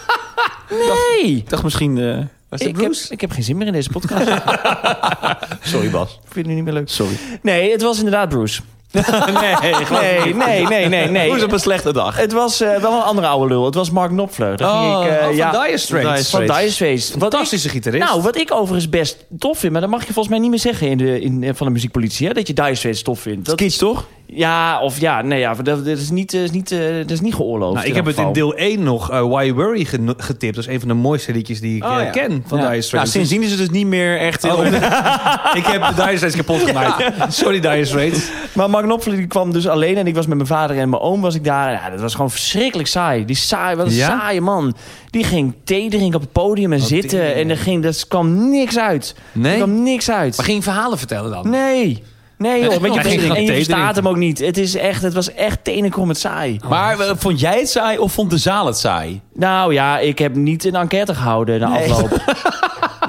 Nee. Ik dacht misschien... eh, was het Ik heb, Bruce? ik heb geen zin meer in deze podcast. [LAUGHS] Sorry Bas. vind het nu niet meer leuk. Sorry. Nee, het was inderdaad Bruce. [LAUGHS] nee, Nee, nee, nee, nee, nee. Hoe is het op een slechte dag? Het was eh, wel een andere oude lul. Het was Mark Knopfler. Ging ik, eh, oh, van ja, Dire Straits. Van Dire Straits. Fantastische ik- gitarist. Nou, wat ik overigens best tof vind, maar dat mag je volgens mij niet meer zeggen in de, in, van de muziekpolitie, hè, dat je Dire Straits tof vindt. Dat, Kitsch toch? Ja, of ja, nee, ja, dat, dat is niet, eh, is niet, eh, dat is niet geoorloofd. Nou, ik heb dat het in deel 1 nog eh, Why Worry getipt. Dat is een van de mooiste liedjes die ik Oh, ja. ken van ja. Dire Nou, sindsdien is het dus niet meer echt... Oh, [LAUGHS] ik heb de Dire Straits kapot gemaakt. Sorry Dire Straits. Maar Mark Knopfler die kwam dus alleen en ik was met mijn vader en mijn oom was ik daar. Ja, dat was gewoon verschrikkelijk saai. Die saai, wat een saaie man. Die ging thee drinken op het podium en zitten en er ging, er kwam niks uit. Nee? Er kwam niks uit. Maar ging verhalen vertellen dan? Nee. Nee joh, want je, gewoon en je verstaat hem ook niet. Het, is echt, het was echt tenenkrommend saai. Maar eh, vond jij het saai of vond de zaal het saai? Nou ja, ik heb niet een enquête gehouden na Nee. afloop. [LAUGHS]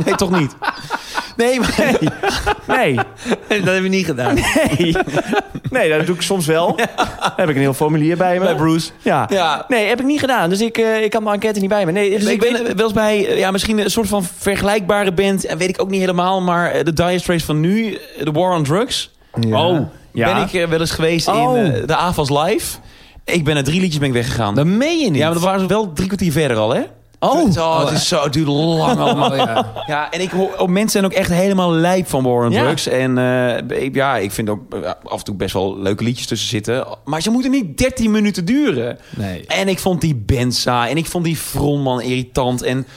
Nee, toch niet? Nee, maar... Nee, dat heb je niet gedaan. nee. Nee, dat doe ik soms wel. Dan heb ik een heel formulier bij me. Bij Bruce. Ja. Ja. Nee, heb ik niet gedaan. Dus ik, eh, ik had mijn enquête niet bij me. Nee, dus ik, ben wel eens bij eh, ja, misschien een soort van vergelijkbare band. En weet ik ook niet helemaal. Maar eh, de Dire Straits van nu, eh, The War on Drugs. Oh, ja. Ben ik eh, wel eens geweest Oh. in eh, de AFAS Live. Ik ben na drie liedjes ben ik weggegaan. Dat meen je niet. ja, maar dat waren ze wel drie kwartier verder al, hè? Oh. het, oh, het is zo, het duurt lang [LAUGHS] allemaal. Oh, ja. Ja, en ik hoor, ook mensen zijn ook echt helemaal lijp van War on Ja. Drugs. En eh, ik- ja, ik vind ook af en toe best wel leuke liedjes tussen zitten. Maar ze moeten niet 13 minuten duren. Nee. En ik vond die saai. En ik vond die frontman irritant. En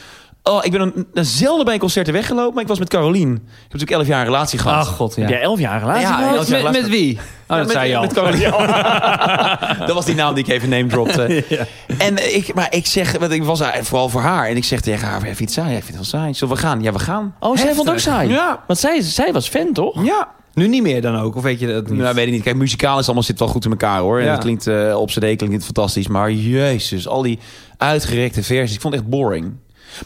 oh, ik ben dan dan zelden bij concerten weggelopen. Maar ik was met Carolien. Ik heb natuurlijk 11 jaar een relatie gehad. Ach god, ja. Ja, elf jaar relatie Ja, gehad? elf met, met wie? Oh, dat met, zei je al. Met Carolien. [LAUGHS] [LAUGHS] dat was die naam die ik even name dropte. [LAUGHS] En ik, maar ik zeg, want ik was vooral voor haar. En ik zeg tegen haar, even iets saai. Jij vindt het wel saai. Zullen we gaan? Ja, we gaan. Oh, zij vond het ook saai? Ja. Want zij, zij was fan, toch? Ja. Nu niet meer dan ook, of weet je dat niet? Nou, weet ik niet. Kijk, muzikaal is allemaal zit wel goed in elkaar hoor. En Ja. het klinkt eh, op cd klinkt het fantastisch. Maar jezus, al die uitgerekte versies. Ik vond het echt boring.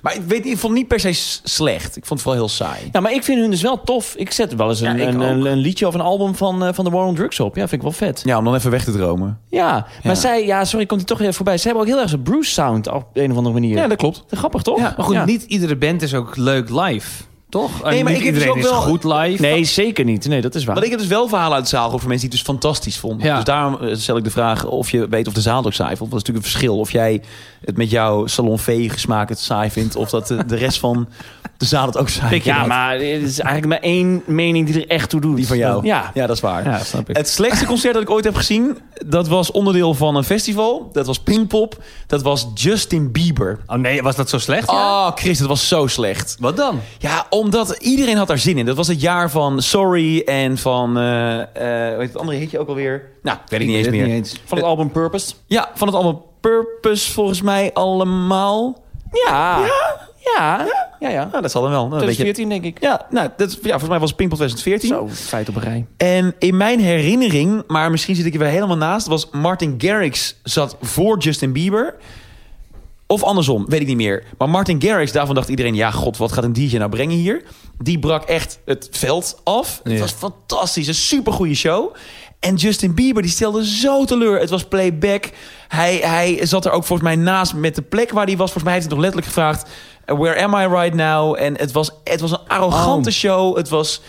Maar ik, weet, niet, ik vond het niet per se slecht. Ik vond het vooral heel saai. Ja, maar ik vind hun dus wel tof. Ik zet wel eens een, Ja, een, een, een liedje of een album van, eh, van de War on Drugs op. Ja, vind ik wel vet. Ja, om dan even weg te dromen. Ja, maar Ja. zij, ja, sorry, komt hij toch weer voorbij. Ze hebben ook heel erg zo'n Bruce sound op een of andere manier. Ja, dat klopt. Grappig, toch? Ja, maar goed, Ja. niet iedere band is ook leuk live. Toch? En Nee, maar niet ik heb dus iedereen ook is wel- goed live. Nee, zeker niet. Nee, dat is waar. Maar ik heb dus wel verhalen uit de zaal van mensen die het dus fantastisch vonden. Ja. Dus daarom eh, stel ik de vraag of je weet of de zaal ook saai vond. Want dat is natuurlijk een verschil of jij het met jouw salonveege smaak het saai vindt... of dat de, de rest van de zaal het ook saai vindt. Ja, maar het is eigenlijk maar één mening die er echt toe doet. Die van jou. Ja. ja dat is waar. Ja, snap ik. Het slechtste concert dat ik ooit heb gezien... dat was onderdeel van een festival. Dat was Pinkpop. Dat was Justin Bieber. Oh nee, was dat zo slecht? Ja? Oh, Chris, dat was zo slecht. Wat dan? Ja, omdat iedereen had daar zin in. Dat was het jaar van Sorry en van... eh eh, hoe heet het andere hitje ook alweer? Nou, weet ik niet eens weet meer. het niet eens. Van het album Purpose. Ja, van het allemaal Purpose volgens mij allemaal. Ja. Ja. Ja. Ja, ja. Nou, dat zal dan wel. Nou, weet je- 2014 denk ik. Ja, nou, dat, ja, volgens mij was Pinkpop 2014. Zo, feit op een rij. En in mijn herinnering, maar misschien zit ik er weer helemaal naast... was Martin Garrix zat voor Justin Bieber. Of andersom, weet ik niet meer. Maar Martin Garrix, daarvan dacht iedereen... ja, god, wat gaat een DJ nou brengen hier? Die brak echt het veld af. Het was fantastisch, een supergoeie show. En Justin Bieber, die stelde zo teleur. Het was playback. Hij, hij zat er ook volgens mij naast met de plek waar hij was. Volgens mij heeft hij nog letterlijk gevraagd... "Uh, Where am I right now? En het was, het was een arrogante Oh. show. Het was...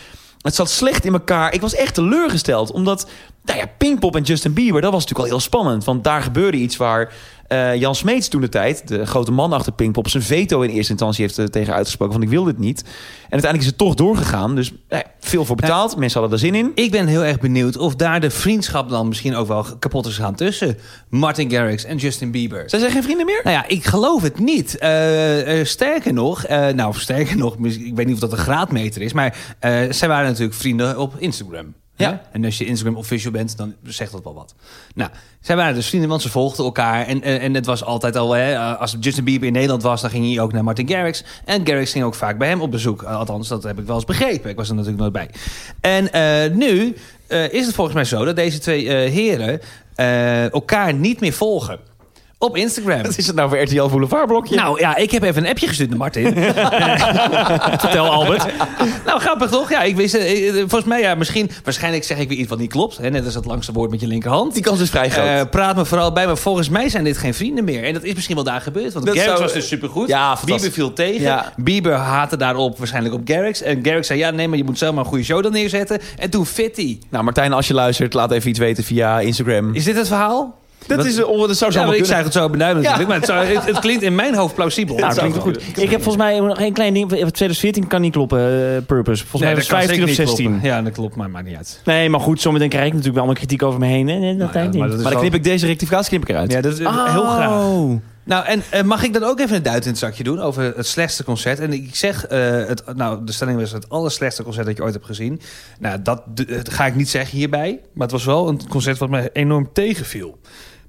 Het zat slecht in elkaar. Ik was echt teleurgesteld. Omdat, nou ja, Pinkpop en Justin Bieber... dat was natuurlijk al heel spannend. Want daar gebeurde iets waar eh, Jan Smeets toen de tijd... de grote man achter Pinkpop... zijn veto in eerste instantie heeft er tegen uitgesproken... van ik wil dit niet. En uiteindelijk is het toch doorgegaan. Dus ja, veel voor betaald. Mensen hadden er zin in. Ik ben heel erg benieuwd of daar de vriendschap dan misschien ook wel kapot is gegaan tussen Martin Garrix en Justin Bieber. Zij zijn geen vrienden meer? Nou ja, ik geloof het niet. Eh, eh, sterker nog, eh, nou sterker nog, ik weet niet of dat een graadmeter is, maar eh, zij waren natuurlijk vrienden op Instagram. Ja. En als je Instagram official bent, dan zegt dat wel wat. Nou, zij waren dus vrienden, want ze volgden elkaar. En, en, en het was altijd al, hè, eh, als Justin Bieber in Nederland was, dan ging hij ook naar Martin Garrix. En Garrix ging ook vaak bij hem op bezoek. Althans, dat heb ik wel eens begrepen. Ik was er natuurlijk nooit bij. En eh, nu eh, is het volgens mij zo dat deze twee eh, heren eh, elkaar niet meer volgen. Op Instagram. Wat is het nou voor RTL Boulevard blokje? Nou ja, ik heb even een appje gestuurd naar Martin. [LAUGHS] [LAUGHS] Vertel Albert. nou, grappig toch? Ja, ik wist, eh, eh, volgens mij, ja, misschien, waarschijnlijk zeg ik weer iets wat niet klopt. Hè, net als het langste woord met je linkerhand. die kans is vrij groot. Eh, praat me vooral bij, maar volgens mij zijn dit geen vrienden meer. En dat is misschien wel daar gebeurd. Want Garrix zou- was dus supergoed. Ja. Bieber viel tegen. Ja. Bieber haatte daarop waarschijnlijk op Garrix. En Garrix zei, ja, nee, maar je moet zelf maar een goede show dan neerzetten. En toen fit hij. Nou, Martijn, als je luistert, laat even iets weten via Instagram. Is dit het verhaal? Dat, is, oh, dat zou zo Ja, maar ik zei het zo beduidend natuurlijk. Maar het, zou- het, het klinkt in mijn hoofd plausibel. Nou, klinkt goed. Ik heb volgens mij nog één klein ding. 2014 kan niet kloppen, eh, Purpose. Volgens mij was het 15 of 16. Ja, dat klopt, maar maakt niet uit. Nee, maar goed, zometeen krijg ik natuurlijk wel allemaal kritiek over me heen. Nee, nee, dat Nou ja, niet. maar dat is Maar dan wel- knip ik deze rectificatie knip ik eruit. Ja, dat is heel graag. Oh. Nou, en eh, mag ik dan ook even een duit in het zakje doen over het slechtste concert? En ik zeg, eh, het, nou, de stelling was het allerslechtste concert dat je ooit hebt gezien. Nou, dat, dat ga ik niet zeggen hierbij. Maar het was wel een concert wat me enorm tegenviel.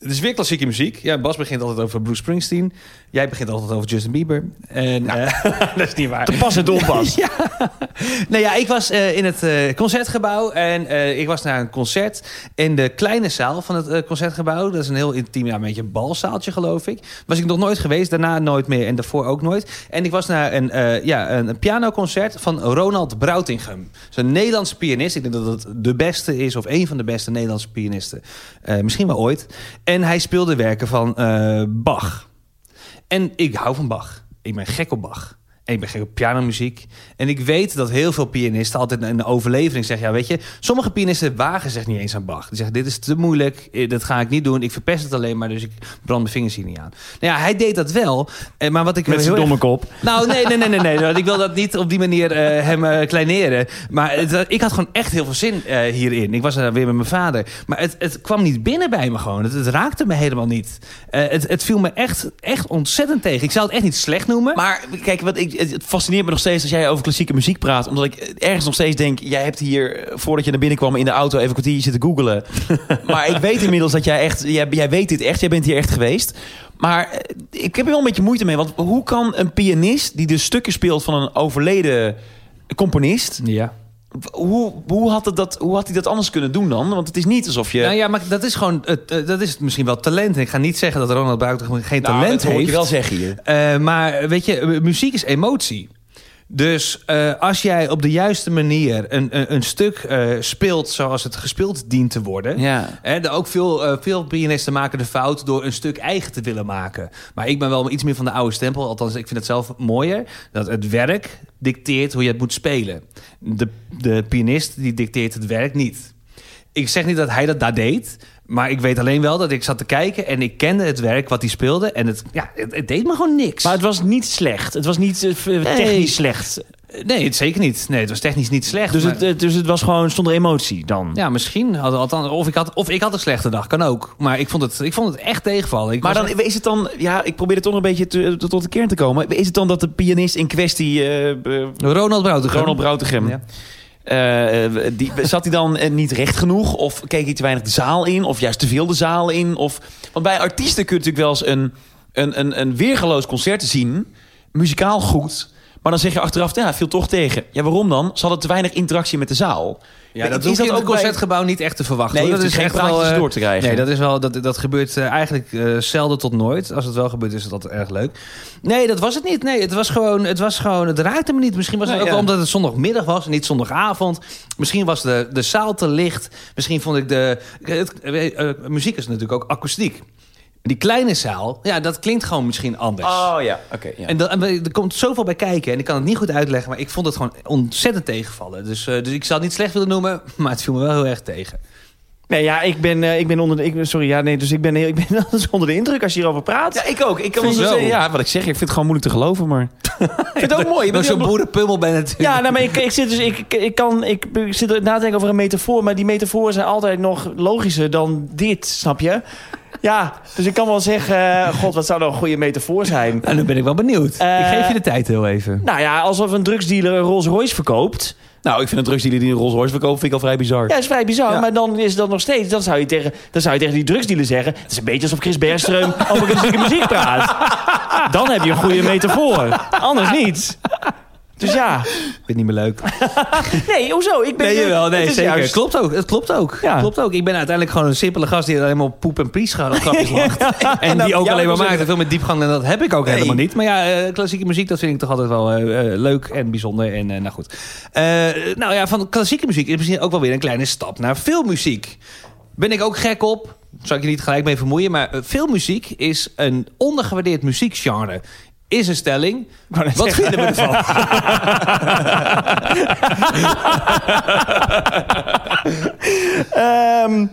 Het is weer klassieke muziek. Ja, Bas begint altijd over Bruce Springsteen. Jij begint altijd over Justin Bieber. En, eh, [LAUGHS] dat is niet waar. Te pas en donpas. [LAUGHS] Ja. Nou ja, ik was eh, in het eh, concertgebouw en ik was naar een concert in de kleine zaal van het concertgebouw. Dat is een heel intiem, ja, een beetje een balzaaltje geloof ik. Was ik nog nooit geweest, daarna nooit meer en daarvoor ook nooit. En ik was naar een, ja, een, pianoconcert van Ronald is een Nederlandse pianist. Ik denk dat het de beste is of een van de beste Nederlandse pianisten. Misschien wel ooit. En hij speelde werken van eh, Bach. En ik hou van Bach. Ik ben gek op Bach. En ik ben gek op pianomuziek. En ik weet dat heel veel pianisten altijd in de overlevering zeggen... ja, weet je, sommige pianisten wagen zich niet eens aan Bach. Die zeggen, dit is te moeilijk, eh, dat ga ik niet doen. Ik verpest het alleen maar, dus ik brand mijn vingers hier niet aan. Nou ja, hij deed dat wel. Eh, Maar wat ik Met heel zijn erg- domme kop. nou, nee, nee, nee, nee, nee. Want Ik wil dat niet op die manier eh, hem kleineren. Maar het, ik had gewoon echt heel veel zin eh, hierin. Ik was er weer met mijn vader. Maar het, het kwam niet binnen bij me gewoon. Het, het raakte me helemaal niet. Het, het viel me echt, echt ontzettend tegen. Ik zou het echt niet slecht noemen. Maar kijk, wat ik, het het fascineert me nog steeds als jij over klassieke muziek praat. Omdat ik ergens nog steeds denk, jij hebt hier, eh, voordat je naar binnen kwam in de auto, even een kwartier zitten googelen. [LAUGHS] maar ik weet inmiddels dat jij echt, jij, jij weet dit echt, jij bent hier echt geweest. Maar eh, ik heb er wel een beetje moeite mee. Want hoe kan een pianist die de stukken speelt van een overleden componist... ja. Hoe, hoe, had het dat, hoe had hij dat anders kunnen doen dan? Want het is niet alsof je... Nou ja, maar dat is gewoon, het, eh, dat is misschien wel talent. En ik ga niet zeggen dat Ronald Buiten geen Nou, talent dat hoor ik heeft. je wel zeggen hier. Eh, maar weet je, eh, muziek is emotie. Dus eh, als jij op de juiste manier een, een, een stuk eh, speelt zoals het gespeeld dient te worden. Ja. Hè, ook veel, eh, veel pianisten maken de fout door een stuk eigen te willen maken. Maar ik ben wel iets meer van de oude stempel. Althans, ik vind het zelf mooier. Dat het werk dicteert hoe je het moet spelen. De, de pianist die dicteert het werk niet. ik zeg niet dat hij dat daar deed. Maar ik weet alleen wel dat ik zat te kijken en ik kende het werk wat hij speelde. En het, ja, het, het deed me gewoon niks. Maar het was niet slecht. Het was niet eh, technisch slecht. nee, het zeker niet. Nee, het was technisch niet slecht. Dus maar- het, eh, dus het was gewoon zonder emotie dan. ja, misschien. Had, althans, of, ik had, of ik had een slechte dag, kan ook. Maar ik vond het, ik vond het echt tegenvallen. Ik Maar dan echt- is het dan, ja, ik probeer er toch nog een beetje te- te- tot de kern te komen. Is het dan dat de pianist in kwestie, eh, eh, Ronald Brouwtegem. Ronald Ja. Eh, die, zat hij dan eh, niet recht genoeg? Of keek hij te weinig de zaal in? Of juist te veel de zaal in? Of, want bij artiesten kun je natuurlijk wel eens een, een, een, een weergeloos concert zien. Muzikaal goed. Maar dan zeg je achteraf, ja, viel toch tegen. Ja, waarom dan? Ze hadden te weinig interactie met de zaal. Ja, dat Is je in het bij- concertgebouw niet echt te verwachten. Nee, hoor. dat is geen echt wel, eh, door te krijgen. Nee, dat is wel dat, dat gebeurt eh, eigenlijk eh, zelden tot nooit. Als het wel gebeurt, is het altijd erg leuk. Nee, dat was het niet. Nee, het was gewoon, het was gewoon, het raakte me niet. Misschien was het Nee, ook ja. omdat het zondagmiddag was en niet zondagavond. Misschien was de, de zaal te licht. Misschien vond ik de het, muziek is natuurlijk ook akoestiek. Die kleine zaal, ja, dat klinkt gewoon misschien anders. Oh ja, oké. ja. En, er komt zoveel bij kijken. En ik kan het niet goed uitleggen. Maar ik vond het gewoon ontzettend tegenvallen. Dus, eh, dus ik zou het niet slecht willen noemen. [LAUGHS] Maar het viel me wel heel erg tegen. Nee, ja, ik ben, eh, ik ben onder de... Ik, sorry, ja, nee, dus ik ben, heel- ik ben [LAUGHS] onder de indruk als je hierover praat. Ja, ik ook. Ik kan wel ja, wat ik zeg, ik vind het gewoon moeilijk te geloven, maar... [LAUGHS] ik vind het ook mooi. Je Ik ben bent zo'n boerenpummel ben natuurlijk. Ja, nou, maar ik, ik, zit dus, ik, ik, ik kan, ik, ik zit er na te denken over een metafoor, maar die metaforen zijn altijd nog logischer dan dit, snap je? Ja, dus ik kan wel zeggen, eh, god, wat zou nou een goede metafoor zijn? En nu ben ik wel benieuwd. Eh, ik geef je de tijd heel even. Nou ja, alsof een drugsdealer een Rolls Royce verkoopt. Nou, ik vind een drugsdealer die een Rolls Royce verkoopt, vind ik al vrij bizar. Ja, dat is vrij bizar, Ja. maar dan is dat nog steeds, dan zou je tegen, dan zou je tegen die drugsdealer zeggen, het is een beetje alsof Chris Bergström over klassieke muziek praat. Dan heb je een goede metafoor, anders niet. Dus ja, Ik vind het niet meer leuk. [LAUGHS] nee, hoezo? Ik ben Nee, jawel, nee, het zeker. juist- Klopt ook. Het klopt ook. Ja. Klopt ook. Ik ben uiteindelijk gewoon een simpele gast die alleen maar op poep en pries [LAUGHS] grapjes lacht. En die ook alleen maar maakt. En veel met diepgang. En dat heb ik ook Nee. helemaal niet. Maar ja, eh, klassieke muziek, dat vind ik toch altijd wel eh, eh, leuk en bijzonder. En nou goed. Nou ja, van klassieke muziek is misschien ook wel weer een kleine stap naar filmmuziek. Ben ik ook gek op. Zal ik je niet gelijk mee vermoeien. Maar filmmuziek is een ondergewaardeerd muziekgenre. Is een stelling. Wat zeggen. vinden we ervan? Ehm,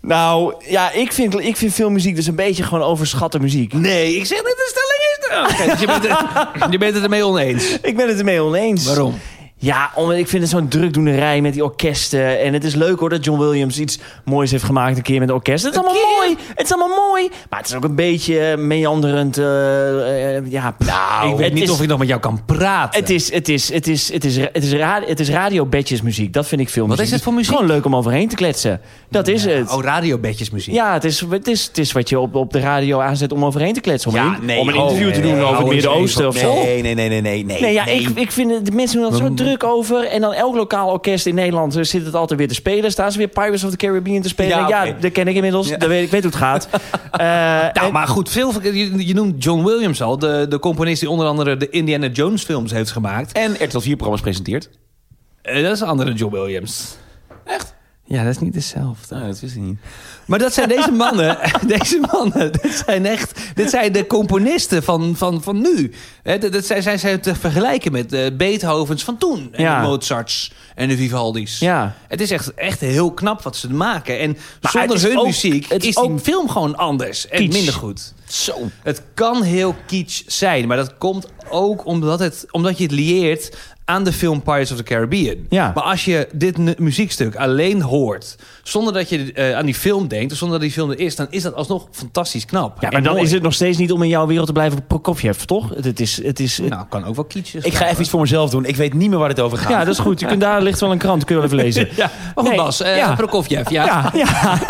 nou, ja, ik vind, ik vind filmmuziek dus een beetje gewoon overschatte muziek. Nee, ik zeg dat de stelling is. Oké, dus je, bent het, je bent het ermee oneens. Ik ben het ermee oneens. Waarom? Ja, omdat ik vind het zo'n drukdoenerij met die orkesten. En het is leuk hoor dat John Williams iets moois heeft gemaakt een keer met orkest. Het is allemaal mooi. Het is allemaal mooi. Maar het is ook een beetje eh, meanderend. eh, eh, ja, nou, ik weet het niet is, of ik nog met jou kan praten. Het is, het is, het is, het is, het is, ra- het is radio muziek. Dat vind ik filmmuziek. Wat is het voor muziek? Gewoon leuk om overheen te kletsen. Dat is het. Oh, radiobedjes muziek. Ja, het is, het, is, het is wat je op, op de radio aanzet om overheen te kletsen. Om, om een oh, interview te doen nee, over het hou eens Midden-Oosten of zo. Nee, nee, nee, nee, nee. Nee, ja, Ik, ik vind de mensen doen dat zo druk over. En dan elk lokaal orkest in Nederland eh, zit het altijd weer te spelen. Staan ze weer Pirates of the Caribbean te spelen. Ja, Ja, oké. dat ken ik inmiddels. Ja. Dat weet, ik weet hoe het gaat. [LAUGHS] Eh, Nou, en- maar goed, veel, je, je noemt John Williams al. De, de componist die onder andere de Indiana Jones films heeft gemaakt. En RTL 4 programma's presenteert. Eh, dat is een andere John Williams. Echt? Ja, dat is niet dezelfde. Nou, dat wist ik niet. Maar dat zijn deze mannen. [LAUGHS] deze mannen, dit zijn echt... Dit zijn de componisten van, van, van nu. Hè, dat, dat zijn, zijn zij te vergelijken met de Beethovens van toen. En Ja. de Mozarts en de Vivaldi's. ja. Het is echt, echt heel knap wat ze maken. En Maar zonder is hun ook- muziek is is die film gewoon anders. En minder goed. Zo. Het kan heel kitsch zijn. Maar dat komt ook omdat, het, omdat je het lieert aan de film Pirates of the Caribbean. Ja. Maar als je dit muziekstuk alleen hoort... zonder dat je eh, aan die film denkt... of zonder dat die film er is... dan is dat alsnog fantastisch knap. ja, maar En dan mooi. is het nog steeds niet om in jouw wereld te blijven Prokofjev, toch? Het, het is... Het is Nou, kan ook wel kitsch Ik ga even iets voor mezelf doen. Ik weet niet meer waar het over gaat. ja, dat is goed. Je kunt, daar ligt wel een krant. Kun je wel even lezen. [LAUGHS] Ja, maar goed Nee, Bas, eh, ja. Prokofjev, ja. Ja, ja.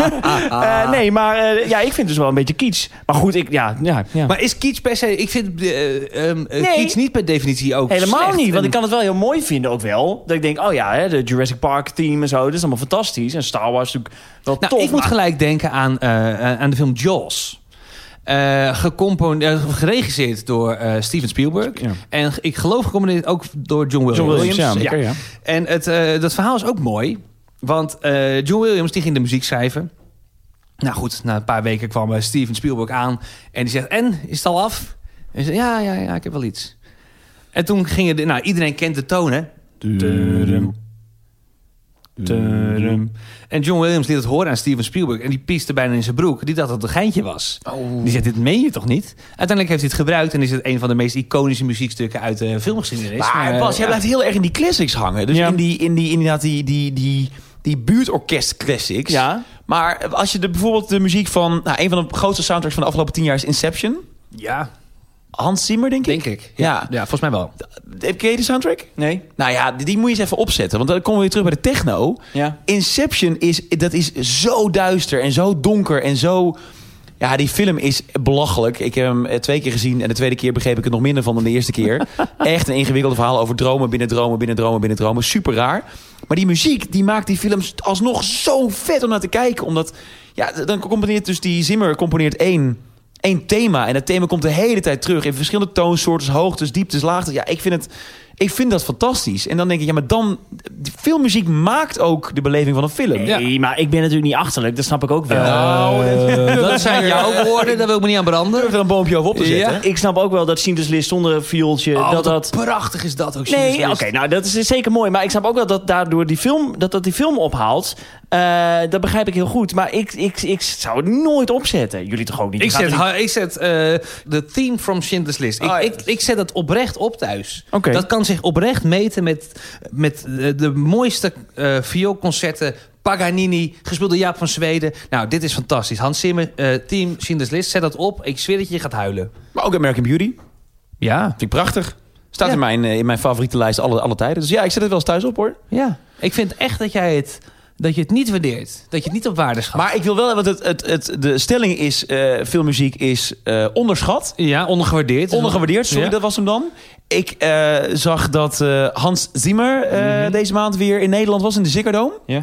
[LAUGHS] Eh, nee, maar eh, ja, ik vind het dus wel een beetje kitsch. Maar goed, ik, ja, ja, ja. Maar is kitsch per se... Ik vind eh, Nee. kitsch niet per definitie ook Helemaal slecht. niet, want ik kan het wel heel mooi vinden ook wel. Dat ik denk, oh ja, hè, de Jurassic Park theme en zo, dat is allemaal fantastisch. En Star Wars is natuurlijk wel Nou, tof. ik moet gelijk denken aan, eh, aan de film Jaws. Eh, geregisseerd door Steven Spielberg. Ja. En ik geloof gecomponeerd ook door John Williams. John Williams, ja, zeker, ja. En het, dat verhaal is ook mooi. Want John Williams die ging de muziek schrijven. Nou goed, na een paar weken kwam Steven Spielberg aan. En die zegt, en, is het al af? En zei, ja, ja, ja, ik heb wel iets. En toen gingen de, nou, iedereen kent de toon, hè? Tudum. En John Williams liet het horen aan Steven Spielberg. En die pieste bijna in zijn broek. Die dacht dat het een geintje was. Die zegt, dit meen je toch niet? Uiteindelijk heeft hij het gebruikt. En is het een van de meest iconische muziekstukken uit de filmgeschiedenis. Maar eh, Bas, jij ja. blijft heel erg in die classics hangen. Dus Ja. in die, in die, inderdaad, die, die, die, die buurtorkest classics. Ja. Maar als je de, bijvoorbeeld de muziek van... Nou, een van de grootste soundtracks van de afgelopen tien jaar is Inception. Ja, Hans Zimmer, denk ik. denk ik. Ja. ja volgens mij wel. Ken je de soundtrack? Nee? Nou ja, die, die moet je eens even opzetten. Want dan komen we weer terug bij de techno. Ja. Inception is, dat is zo duister en zo donker en zo... Ja, die film is belachelijk. Ik heb hem eh, twee keer gezien en de tweede keer begreep ik het nog minder van dan de eerste keer. [LAUGHS] Echt een ingewikkelde verhaal over dromen binnen dromen, binnen dromen, binnen dromen. Super raar. Maar die muziek, die maakt die films alsnog zo vet om naar te kijken. Omdat, ja, dan componeert dus die Zimmer componeert één, één thema. En dat thema komt de hele tijd terug in verschillende toonsoorten, hoogtes, dieptes, laagtes. Ja, ik vind het... Ik vind dat fantastisch. En dan denk ik, ja, maar dan... die Filmmuziek maakt ook de beleving van een film. Nee, maar ik ben natuurlijk niet achterlijk. Dat snap ik ook wel. Nou, Eh, [LAUGHS] dat zijn jouw [LAUGHS] woorden, daar wil ik me niet aan branden. Durf er een boompje over op te zetten. Ja. Ik snap ook wel dat Schindler's List zonder viooltje... Oh, dat dat, dat... prachtig is dat ook. Nee, oké, nou dat is zeker mooi. Maar ik snap ook wel dat daardoor die film, dat, dat die film ophaalt. Eh, dat begrijp ik heel goed. Maar ik, ik, ik zou het nooit opzetten. Jullie toch ook niet? Ik zet, niet- ha- ik zet eh, de theme from Schindler's List. Ik, Ah, ja. ik, ik zet het oprecht op thuis. Oké. Dat kan zich oprecht meten met, met de, de mooiste eh vioolconcerten. Paganini, gespeeld door Jaap van Zweden. Nou, dit is fantastisch. Hans Zimmer, eh, team Schindler's List, zet dat op. Ik zweer dat je gaat huilen. Maar ook American Beauty. Ja, Vind ik prachtig. Staat Ja. in, mijn, eh, in mijn favoriete lijst alle, alle tijden. Dus ja, ik zet het wel eens thuis op hoor. ja. Ik vind echt dat jij het, dat je het niet waardeert. Dat je het niet op waarde schat. Maar ik wil wel, want het, het, het, de stelling is... eh filmmuziek is eh, onderschat. ja, ondergewaardeerd. Ondergewaardeerd, sorry, Ja. dat was hem dan. Ik eh, zag dat Hans Zimmer eh, deze maand weer in Nederland was in de Ziggo Dome. Ja.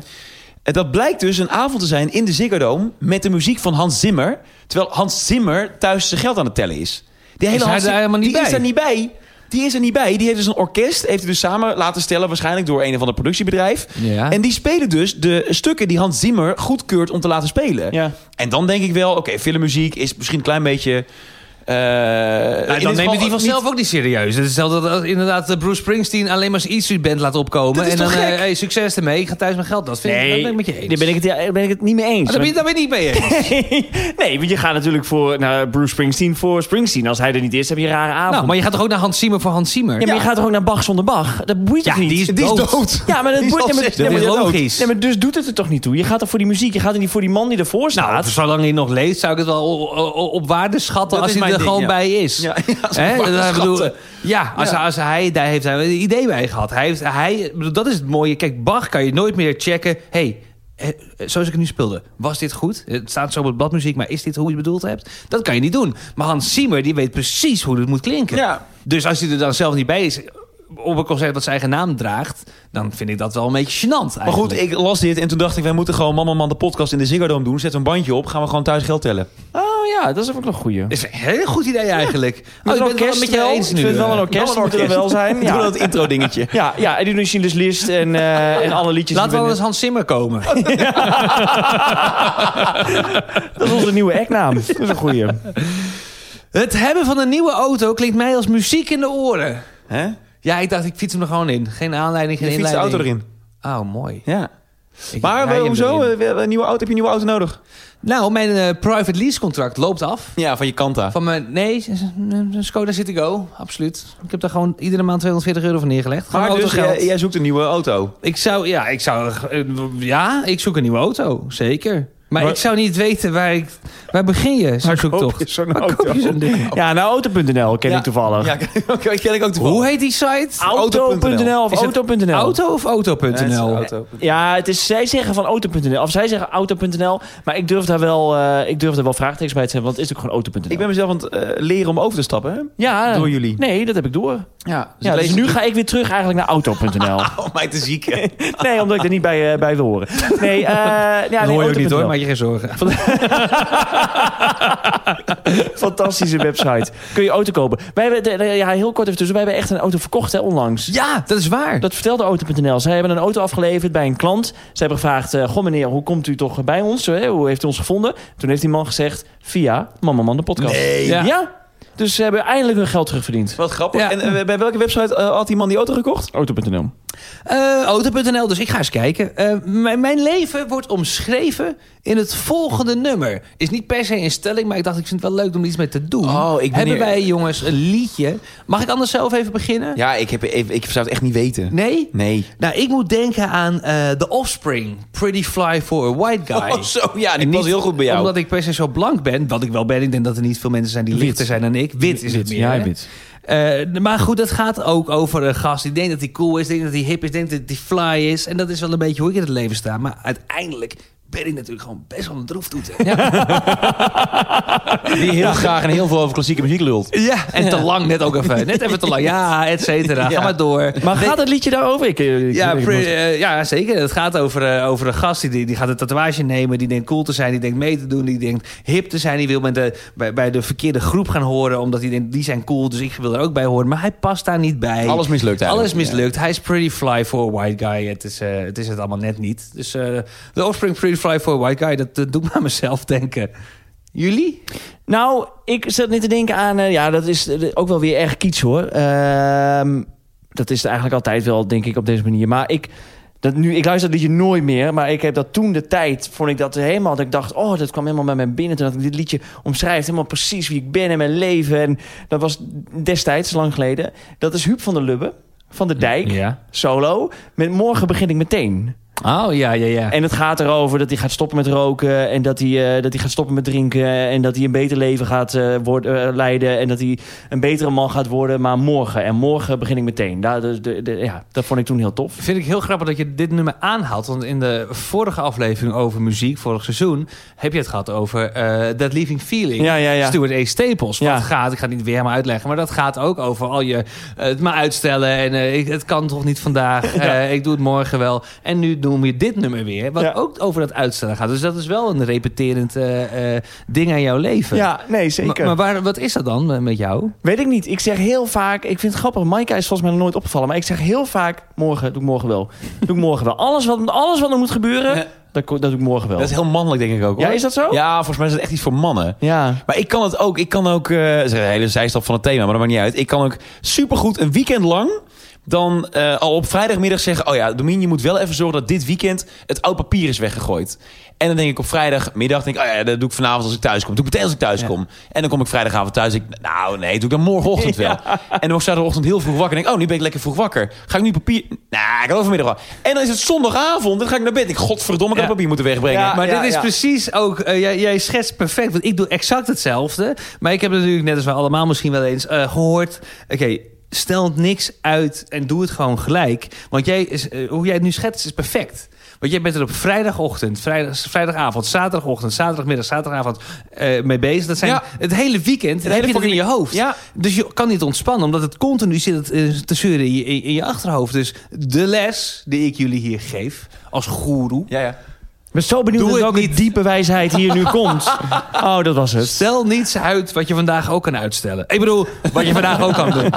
En dat blijkt dus een avond te zijn in de Ziggo Dome... met de muziek van Hans Zimmer. Terwijl Hans Zimmer thuis zijn geld aan het tellen is. Die hele hij Hans daar helemaal niet die is er niet bij. Die is er niet bij. Die heeft dus een orkest. Heeft hij dus samen laten stellen. Waarschijnlijk door een of ander productiebedrijf. Ja. En die spelen dus de stukken die Hans Zimmer goedkeurt om te laten spelen. Ja. En dan denk ik wel, oké, filmmuziek is misschien een klein beetje... eh, Nou, dan neem je geval die vanzelf ook niet serieus. Het is hetzelfde als inderdaad eh, Bruce Springsteen alleen maar zijn E-Street Band laat opkomen. Dat is en toch dan, eh, hey, succes ermee, ik ga thuis mijn geld. Dat, vind ik, dat ben ik met je eens. daar ben ik, het, ja, ben ik het niet mee eens. Ah, daar ben je je niet mee [LAUGHS] eens. nee, want je gaat natuurlijk voor naar Bruce Springsteen voor Springsteen. Als hij er niet is, heb je een rare avond. nou, maar je gaat toch ook naar Hans Zimmer voor Hans Zimmer? ja, maar je gaat toch ook naar Bach zonder Bach? Dat boeit Ja, toch niet? die is Die is dood. dood. Ja, maar dat Die is boeit nee, maar- Dat is dat- logisch. Nee, maar dus doet het er toch niet toe? Je gaat toch voor die muziek? Je gaat er niet voor die man die ervoor staat? Nou, zolang hij nog leeft, zou ik het wel op waarde schatten Dat als is hij er gewoon bij is. Ja, [LAUGHS] bedoel, ja, als, als hij, daar heeft hij een idee bij gehad. Hij heeft, hij, dat is het mooie. Kijk, Bach kan je nooit meer checken. hey, eh, zoals ik het nu speelde, was dit goed? Het staat zo op het bladmuziek, maar is dit hoe je het bedoeld hebt? Dat kan je niet doen. Maar Hans Zimmer, die weet precies hoe het moet klinken. Ja. Dus als hij er dan zelf niet bij is op een concert dat zijn eigen naam draagt... dan vind ik dat wel een beetje gênant eigenlijk. Maar goed, ik las dit en toen dacht ik... wij moeten gewoon Mama Man de podcast in de Ziggo Dome doen. Zet een bandje op, gaan we gewoon thuis geld tellen. Oh ja, dat is ook nog een goeie. Dat is een heel goed idee eigenlijk. Oh, ik ben het wel met je wel. eens Ik nu. vind het wel een eh. orkest, Wel een moet er wel zijn. [LAUGHS] Doe Ja. dat intro dingetje. Ja, ja, en die doen Schindler's List en, eh, [LAUGHS] en alle liedjes. Laten we die wel eens Hans Zimmer komen. [LAUGHS] Dat is onze nieuwe act-naam. Dat is een goeie. Het hebben van een nieuwe auto klinkt mij als muziek in de oren. Hè? Ja, ik dacht, ik fiets hem er gewoon in. Geen aanleiding, geen Je fietst de auto erin. Oh, mooi. Ja. Ik Maar eh, hoezo? erin. Eh, Een nieuwe auto, heb je een nieuwe auto nodig? Nou, mijn eh, private lease contract loopt af. Ja, van je Kanta. Van mijn, nee, een Skoda Citigo, absoluut. Ik heb daar gewoon iedere maand 240 euro voor neergelegd. Maar dus jij, jij zoekt een nieuwe auto. Ik zou, ja, ik zou, eh, ja, ik zoek een nieuwe auto, zeker. Maar, Maar- ik zou niet weten waar ik, waar begin je zo'n zoektocht? zo'n Waar koop je zo'n ding? Ja, nou, auto.nl ken Ja. ik toevallig. Ja, ken ik ook toevallig. Hoe heet die site? Auto.nl of auto.nl. Auto of auto.nl? Ja, het is een auto. Ja, het is, zij zeggen van auto.nl. Of zij zeggen auto.nl. Maar ik durf daar wel, eh, ik durf daar wel vraagtekens bij te hebben. Want het is ook gewoon auto.nl. Ik ben mezelf aan het eh, leren om over te stappen. Hè? ja, Door jullie. Nee, dat heb ik door. Ja, Ja, dus nu ga ik weer terug eigenlijk naar auto.nl. Om mij te zieken. nee, omdat ik er niet bij, eh, bij wil horen. Nee, eh ja, Dat nee, hoor je ook niet hoor, je geen zorgen. [LAUGHS] Fantastische website. Kun je auto kopen. Wij hebben, ja, heel kort even tussen. Wij hebben echt een auto verkocht hè, onlangs. Ja, dat is waar. Dat vertelde Auto.nl. Zij hebben een auto afgeleverd bij een klant. Ze hebben gevraagd, eh goh meneer, hoe komt u toch bij ons? Hè? Hoe heeft u ons gevonden? Toen heeft die man gezegd, via Mama Man de podcast. Nee. Ja. Ja. Dus ze hebben eindelijk hun geld terugverdiend. Wat grappig. Ja. En eh, bij welke website eh, had die man die auto gekocht? Auto.nl. Eh, Auto.nl, dus ik ga eens kijken. Eh, mijn, mijn leven wordt omschreven in het volgende nummer. Is niet per se een stelling, maar ik dacht ik vind het wel leuk om er iets mee te doen. Oh, ik ben Hebben hier- wij jongens een liedje? Mag ik anders zelf even beginnen? Ja, ik, heb, even, ik zou het echt niet weten. Nee? Nee. Nou, ik moet denken aan eh The Offspring. Pretty Fly for a White Guy. Oh, zo, ja, die niet heel goed bij jou. Omdat ik per se zo blank ben, wat ik wel ben. Ik denk dat er niet veel mensen zijn die Wit. lichter zijn dan ik. Wit is het meer. Ja, wit. Eh, maar goed, het gaat ook over een gast die denkt dat hij cool is, denkt dat hij hip is, denkt dat hij fly is. En dat is wel een beetje hoe ik in het leven sta. Maar uiteindelijk ben ik natuurlijk gewoon best wel een droeftoeter. Ja, Die heel graag en heel veel over klassieke muziek lult. ja. en te lang net ook even. Net even te lang. Ja, et cetera. Ga maar door. Maar gaat het liedje daarover? Ik, eh, ik- Ja, ik- pre- eh, ja, zeker. Het gaat over, eh, over een gast die, die gaat een tatoeage nemen. Die denkt cool te zijn. Die denkt mee te doen. Die denkt hip te zijn. Die wil met de, bij, bij de verkeerde groep gaan horen. Omdat hij denkt, die zijn cool. Dus ik wil er ook bij horen. Maar hij past daar niet bij. Alles mislukt eigenlijk. Alles mislukt. Hij is pretty fly for a white guy. Het is, eh, het is het allemaal net niet. Dus eh de offspring pretty fly for a white guy. Dat eh, doet me aan mezelf denken. Jullie? Nou, ik zat net te denken aan... eh, ja, dat is eh, ook wel weer erg kiets hoor. Ehm, dat is eigenlijk altijd wel, denk ik, op deze manier. Maar ik... Dat nu, ik luister dat liedje nooit meer, maar ik heb dat toen de tijd, vond ik dat helemaal, dat ik dacht, oh, dat kwam helemaal bij mij binnen. Toen had ik dit liedje omschrijft, helemaal precies wie ik ben en mijn leven. En dat was destijds, lang geleden. Dat is Huub van der Lubbe, van de Dijk, Ja. solo. Met Morgen begin ik meteen. Oh, ja, ja, ja. En het gaat erover dat hij gaat stoppen met roken. En dat hij, eh, dat hij gaat stoppen met drinken. En dat hij een beter leven gaat eh, worden, eh, leiden. En dat hij een betere man gaat worden. Maar morgen. En morgen begin ik meteen. Daar, de, de, de- ja, dat vond ik toen heel tof. Vind ik heel grappig dat je dit nummer aanhaalt. Want in de vorige aflevering over muziek, vorig seizoen, heb je het gehad over eh That Leaving Feeling. Ja, ja, ja. Stuart A. Staples. Wat Ja. gaat, ik ga het niet weer helemaal uitleggen, maar dat gaat ook over al je het maar uitstellen. En eh, ik, het kan toch niet vandaag. [LAUGHS] eh, ik doe het morgen wel. En nu doen we dit nummer weer. Wat Ja. ook over dat uitstellen gaat. Dus dat is wel een repeterend eh, eh, ding aan jouw leven. Ja, nee, zeker. Maar, maar waar, wat is dat dan eh, met jou? Weet ik niet. Ik zeg heel vaak... Ik vind het grappig. Maaika is volgens mij nog nooit opgevallen. Maar ik zeg heel vaak... Morgen, doe ik morgen wel. [LAUGHS] doe ik morgen wel. Alles wat, alles wat er moet gebeuren... Ja. Dat, dat doe ik morgen wel. Dat is heel mannelijk, denk ik ook. Hoor. Ja, is dat zo? Ja, volgens mij is het echt iets voor mannen. Ja. Maar ik kan het ook. Ik kan ook. eh dat is een hele zijstap van het thema, maar dat maakt niet uit. Ik kan ook supergoed een weekend lang. Dan eh, al op vrijdagmiddag zeggen: Oh ja, Domien, je moet wel even zorgen dat dit weekend het oud papier is weggegooid. En dan denk ik op vrijdagmiddag: denk ik, Oh ja, dat doe ik vanavond als ik thuis kom. Doe ik meteen als ik thuis kom. En dan kom ik vrijdagavond thuis. Ik, nou, nee, doe ik dan morgenochtend [LAUGHS] wel. En dan word ik zaterdagochtend heel vroeg wakker. En denk ik, Oh, nu ben ik lekker vroeg wakker. Ga ik nu papier. Nou, ik ga wel vanmiddag wel. En dan is het zondagavond. Dan ga ik naar bed. Ik, godverdomme, ik had Ja. papier moeten wegbrengen. Maar dit is precies ook... eh, jij, jij schetst perfect, want ik doe exact hetzelfde. Maar ik heb natuurlijk, net als wij allemaal misschien wel eens eh, gehoord... Oké, stel niks uit en doe het gewoon gelijk. Want jij is, eh, hoe jij het nu schetst is perfect. Want jij bent er op vrijdagochtend, vrijdag, vrijdagavond, zaterdagochtend, zaterdagmiddag, zaterdagavond eh, mee bezig. Dat zijn Ja. het hele weekend. Het hele heb je dat in je hoofd. Ja. Dus je kan niet ontspannen, omdat het continu zit eh, te zeuren in je, in je achterhoofd. Dus de les die ik jullie hier geef als goeroe... Ja, ja. Ik ben zo benieuwd het welke niet. diepe wijsheid hier nu [LAUGHS] komt. Oh, dat was het. Stel niets uit wat je vandaag ook kan uitstellen. Ik bedoel, wat je vandaag ook kan doen. [LAUGHS]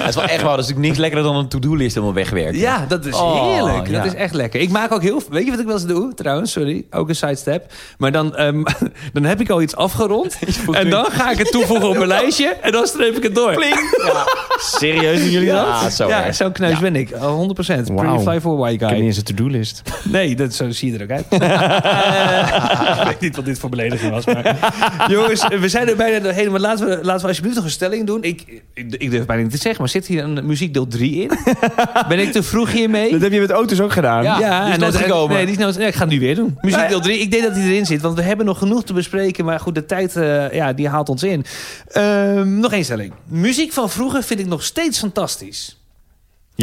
Het is wel echt wel. Dat is natuurlijk niks lekkerder dan een to-do-list helemaal wegwerken. Ja, dat is Oh, heerlijk. ja. Dat is echt lekker. Ik maak ook heel... Weet je wat ik wel eens doe? Trouwens, sorry. Ook een sidestep. Maar dan, ehm, [LAUGHS] dan heb ik al iets afgerond. En dan ga ik het toevoegen op mijn lijstje. En dan streep ik het door. Serieus doen jullie dat? Ja, zo Ja, zo'n kneus ben ik. Al 100%. Pretty fly for a white Ik heb guy. niet eens een to-do-list. Nee, dat, zo zie je er ook [LAUGHS] ik weet niet wat dit voor belediging was. Maar... [LAUGHS] Jongens, we zijn er bijna doorheen. Maar laten we, laten we alsjeblieft nog een stelling doen. Ik, ik, ik durf bijna niet te zeggen, maar zit hier een muziekdeel 3 in? Ben ik te vroeg hiermee? Dat heb je met auto's ook gedaan. Ja. die is nooit dat- gekomen. Nee, die is nooit, nee, ik ga het nu weer doen. Muziekdeel 3. Ik denk dat hij erin zit, want we hebben nog genoeg te bespreken. Maar goed, de tijd eh, ja, die haalt ons in. Ehm, nog één stelling. Muziek van vroeger vind ik nog steeds fantastisch.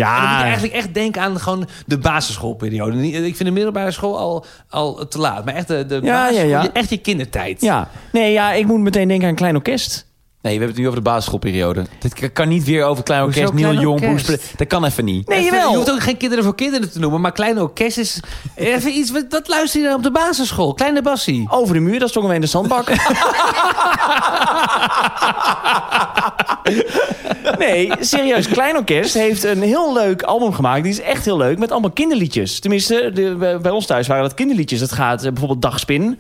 En dan moet Ja, eigenlijk echt denken aan gewoon de basisschoolperiode. Ik vind de middelbare school al, al te laat. Maar echt de, de Ja, basisschool, ja, ja. echt je kindertijd. ja. Nee, ja, ik moet meteen denken aan een klein orkest. Nee, we hebben het nu over de basisschoolperiode. Dit kan niet weer over Klein Orkest, Neil Klein? Bruce Springsteen. Dat kan even niet. Nee, jawel. Je hoeft ook geen kinderen voor kinderen te noemen. Maar kleine orkest is [LAUGHS] even iets... Wat, wat luister je dan op de basisschool? Kleine bassie. Over de muur, dat zongen wij in de zandbak. [LAUGHS] nee, serieus. Klein Orkest heeft een heel leuk album gemaakt. Die is echt heel leuk. Met allemaal kinderliedjes. Tenminste, de, bij- ons thuis waren dat kinderliedjes. Dat gaat eh, bijvoorbeeld Dagspin.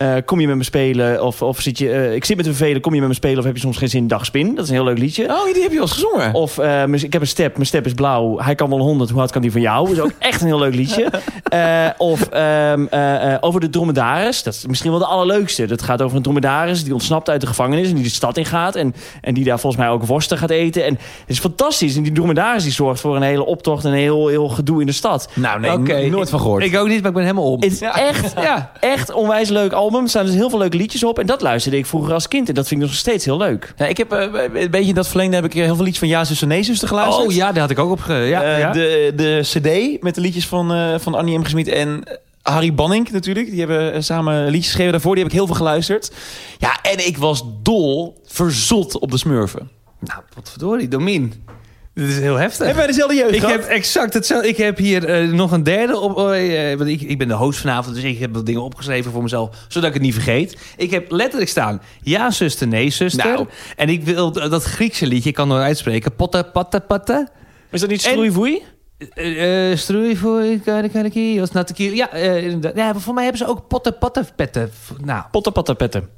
Eh, kom je met me spelen? Of, of zit je, eh, ik zit met te vervelen, kom je met me spelen? Of heb je soms geen zin, dagspin? Dat is een heel leuk liedje. Oh, die heb je al eens gezongen. Of eh, ik heb een step, mijn step is blauw. Hij kan wel 100, hoe hard kan die van jou? Dat is ook [LAUGHS] echt een heel leuk liedje. Eh, of ehm, eh, eh, over de dromedaris. Dat is misschien wel de allerleukste. Dat gaat over een dromedaris die ontsnapt uit de gevangenis... en die de stad ingaat. En, en die daar volgens mij ook worsten gaat eten. En het is fantastisch. En die dromedaris die zorgt voor een hele optocht... en een heel, heel gedoe in de stad. Nou, nee, nooit van gehoord. Ik ook niet, maar ik ben helemaal om. Het is echt, Ja. echt onwijs leuk album. Er staan dus heel veel leuke liedjes op. En dat luisterde ik vroeger als kind. En dat vind ik nog steeds heel leuk. Ja, ik heb eh, een beetje in dat verlengde heb ik heel veel liedjes van Ja, zuster, nee, zuster geluisterd. Oh ja, daar had ik ook op ge... Ja, Eh, ja. De, de cd met de liedjes van, eh, van Annie M. Gesmied en Harry Banning natuurlijk. Die hebben samen liedjes geschreven daarvoor. Die heb ik heel veel geluisterd. Ja, en ik was dol verzot op de smurfen. Nou, wat verdorie, Domien. Dit is heel heftig. Hebben wij dezelfde jeugd Ik gehad? heb exact hetzelfde. Ik heb hier eh, nog een derde op. eh, want ik, ik ben de host vanavond, dus ik heb wat dingen opgeschreven voor mezelf, zodat ik het niet vergeet. Ik heb letterlijk staan: ja, zuster, nee, zuster. Nou. En ik wil dat dat Griekse liedje, ik kan nooit uitspreken. Potte, patte, patte. Is dat niet stroeivoei? Uh, Stroei voor als natte kiel. Ja, eh, ja, voor mij hebben ze ook potte, patte, petten. Nou, Potten, patten, petten.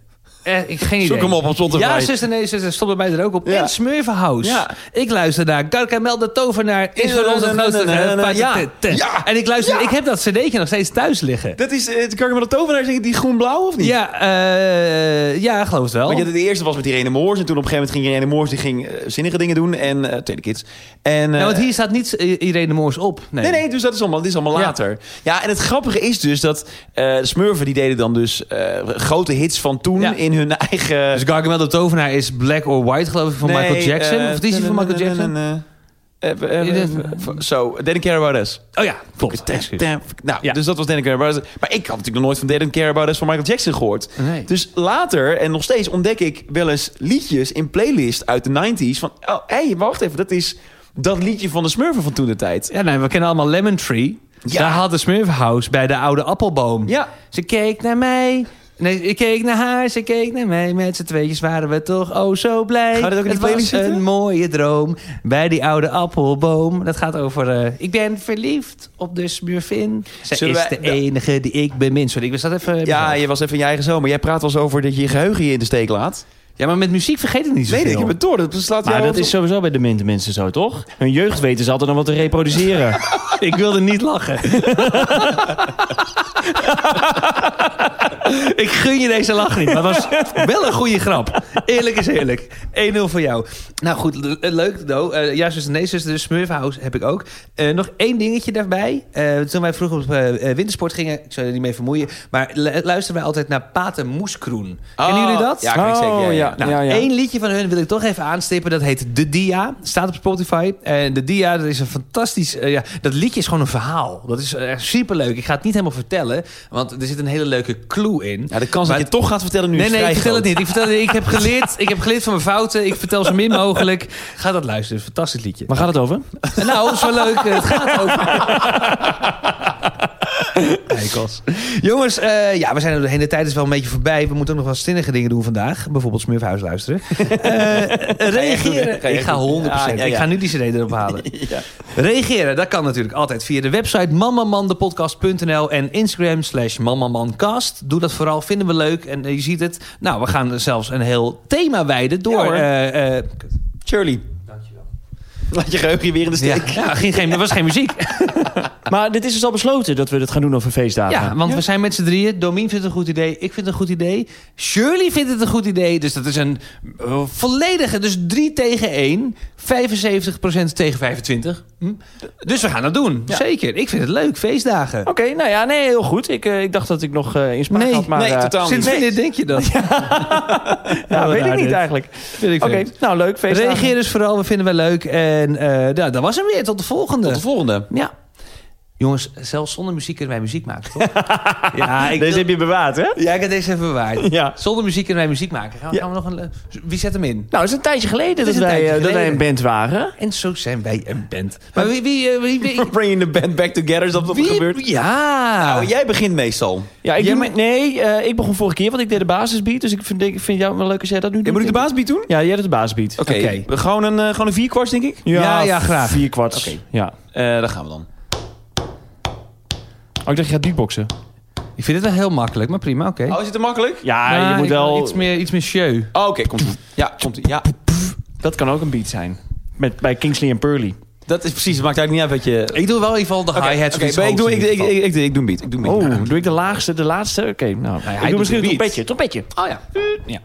Eh, ik geen idee. Zoek hem op op Spotify. Ja, zuster, nee, zuster, stond bij mij er ook op. Ja. En Smurvenhouse. Ja. Ik luister naar Gargamel de Tovenaar. Is Na, na, grootste. ja. En ik luister, ik heb dat cd'tje nog steeds thuis liggen. Dat is, uh, de tovenaar die groen-blauw of niet? Ja, eh, ja, geloof het wel. Want je, de eerste was met Irene Moors. En toen op een gegeven moment ging Irene Moors die ging, eh, zinnige dingen doen. En uh, Tweede Kids. En, nou, want hier staat niet Irene Moors op. Nee, Nee, nee, dus dat is allemaal, dit is allemaal later. Ja, en het grappige is dus dat Smurfen die deden dan dus grote hits van toen Ja. In hun eigen... Dus Gargamel de Tovenaar is Black or White, geloof ik, van Nee, Michael Jackson. eh, of die is die van Michael Jackson? Zo, Didn't Care About Us. Oh ja, klopt. Nou, Ja. dus dat was Didn't Care About Us. Maar ik had natuurlijk nog nooit van Didn't Care About Us van Michael Jackson gehoord. Nee. Dus later, en nog steeds, ontdek ik wel eens liedjes in playlist uit de 90s. Van, oh, hé, hey, wacht even, dat is dat liedje van de Smurfen van toen de tijd. Ja, nee, we kennen allemaal Lemon Tree. Ja. Daar had de Smurfenhouse bij de oude appelboom. Ja. Ze keek naar mij. Nee, ik keek naar haar, ze keek naar mij. Met z'n tweetjes waren we toch oh zo blij. Gaat het ook in de het was zitten? een mooie droom bij die oude appelboom. Dat gaat over... eh, ik ben verliefd op de smurfin. Zij Zullen is wij- de enige die ik bemin. Sorry, ik was dat even... Ja, je was even je eigen zomer. Jij praat wel eens over dat je je geheugen je in de steek laat. ja, maar met muziek vergeet ik niet zoveel. Nee, ik heb het door. Dat slaat Maar dat is sowieso bij demente mensen zo, toch? Hun jeugd weten ze altijd nog wat te reproduceren. [LAUGHS] Ik wilde niet lachen. [LAUGHS] ik gun je deze lach niet. Maar het was wel een goede grap. Eerlijk is eerlijk. 1-0 voor jou. Nou goed, le- leuk. No. Uh, ja, zuster, nee, zuster. De Smurfhouse heb ik ook. Eh, nog één dingetje daarbij. Eh, toen wij vroeger op eh, wintersport gingen... Ik zou er niet mee vermoeien... maar lu- luisterden wij altijd naar Pater Moeskroen. Kennen jullie dat? Ja, kan ik zeker. Ja, ja. ja. Nou, één liedje van hun wil ik toch even aanstippen. Dat heet De Dia. Staat op Spotify. En De Dia, dat is een fantastisch... ja, dat liedje is gewoon een verhaal. Dat is echt superleuk. Ik ga het niet helemaal vertellen. Want er zit een hele leuke clue in. Ja, de kans Maar- dat je toch gaat vertellen nu Nee, nee, ik vertel het niet. Ik, vertel, ik, heb geleerd, ik heb geleerd van mijn fouten. Ik vertel zo min mogelijk. Ga dat luisteren. Fantastisch liedje. Waar gaat het over? Nou, wel leuk. Het gaat over... [LAUGHS] [LAUGHS] Eikels. Jongens, eh, ja, we zijn er doorheen. De tijd is wel een beetje voorbij. We moeten ook nog wel zinnige dingen doen vandaag. Bijvoorbeeld Smurfhuis luisteren. [LAUGHS] Eh, reageren. Ga ik ga 100%. goed. Ja, ja, ja. Ik ga nu die cd erop [LAUGHS] halen. Ja. Reageren, dat kan natuurlijk altijd via de website mamamandepodcast.nl en Instagram slash mamamancast. Doe dat vooral, vinden we leuk. En eh, je ziet het. Nou, we gaan zelfs een heel thema wijden door... Shirley. [LAUGHS] Laat je geheugen je weer in de steek. ja, ging geen, er was geen muziek. [LAUGHS] Maar dit is dus al besloten dat we dit gaan doen over feestdagen. Ja, want we zijn met z'n drieën. Domien vindt het een goed idee. Ik vind het een goed idee. Shirley vindt het een goed idee. Dus dat is een eh, volledige... Dus 3 tegen 1. 75% tegen 25. Hm? Dus we gaan dat doen. Ja. Zeker. Ik vind het leuk. Feestdagen. Oké, nou ja, nee, heel goed. Ik, eh, ik dacht dat ik nog eh in Nee, had, maar... nee, eh, totaal Sinds wanneer denk je dat? [LAUGHS] Ja, weet ik niet dit. eigenlijk. Oké, nou leuk, feestdagen. Reageer dus vooral. We vinden we leuk. En eh nou, dat was hem weer. Tot de volgende. Tot de volgende. Ja. Jongens, zelfs zonder muziek kunnen wij muziek maken, toch? [LAUGHS] ja, ik Deze wil- heb je bewaard, hè? ja, ik heb deze even bewaard. [LAUGHS] Ja. Zonder muziek kunnen wij muziek maken. Gaan we, Ja. gaan we nog een... Wie zet hem in? Nou, het is een tijdje geleden dat een wij, tijdje eh, dat wij een band waren. En zo zijn wij een band. Maar wie... wie, eh, wie, [LAUGHS] wie, Bringing the band back together, is dat wat er gebeurt? Ja. Nou, jij begint meestal. Ja, ik Ja, doe- maar- nee, eh, ik begon vorige keer, want ik deed de basisbeat. Dus ik vind, ik vind jou wel leuk als jij dat nu doet. moet ik de baasbeat doen? Ja, jij doet de basisbeat. Oké, gewoon een, gewoon een vierkwarts, denk ik. Ja, ja, graag. Vier kwart. Oké. Ja. Eh daar gaan we dan. Oh, ik dacht je gaat beatboxen. Ik vind het wel heel makkelijk, maar prima, oké. Oh, is het te makkelijk? Ja, Maar je moet ik wil wel... Iets meer, iets meer show. Oh, oké, komt ie. Ja, komt ie. Ja, Dat kan ook een beat zijn. Met, bij Kingsley en Pearly. dat is precies. Het maakt eigenlijk niet uit wat je... Ik doe wel in ieder geval de Oké, hi-hats. oké, maar ik, doe, ik, ik, ik, geval. ik, ik, doe een beat. Ik doe een beat. Oh, [LAUGHS] doe ik de laagste, de laatste? Oké, nou. hij ik doet doe misschien de een beat. trompetje. Trompetje. Oh ja. Ja.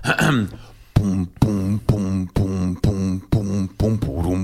[CLEARS THROAT] Pum,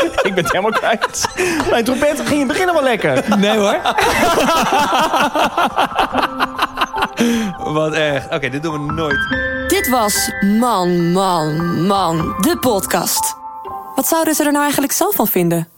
[LAUGHS] Ik ben het helemaal kwijt. Mijn trompet ging in het begin wel lekker. Nee hoor. [LAUGHS] Wat erg. Oké, dit doen we nooit. Dit was Man, Man, Man, de podcast. Wat zouden ze er nou eigenlijk zelf van vinden?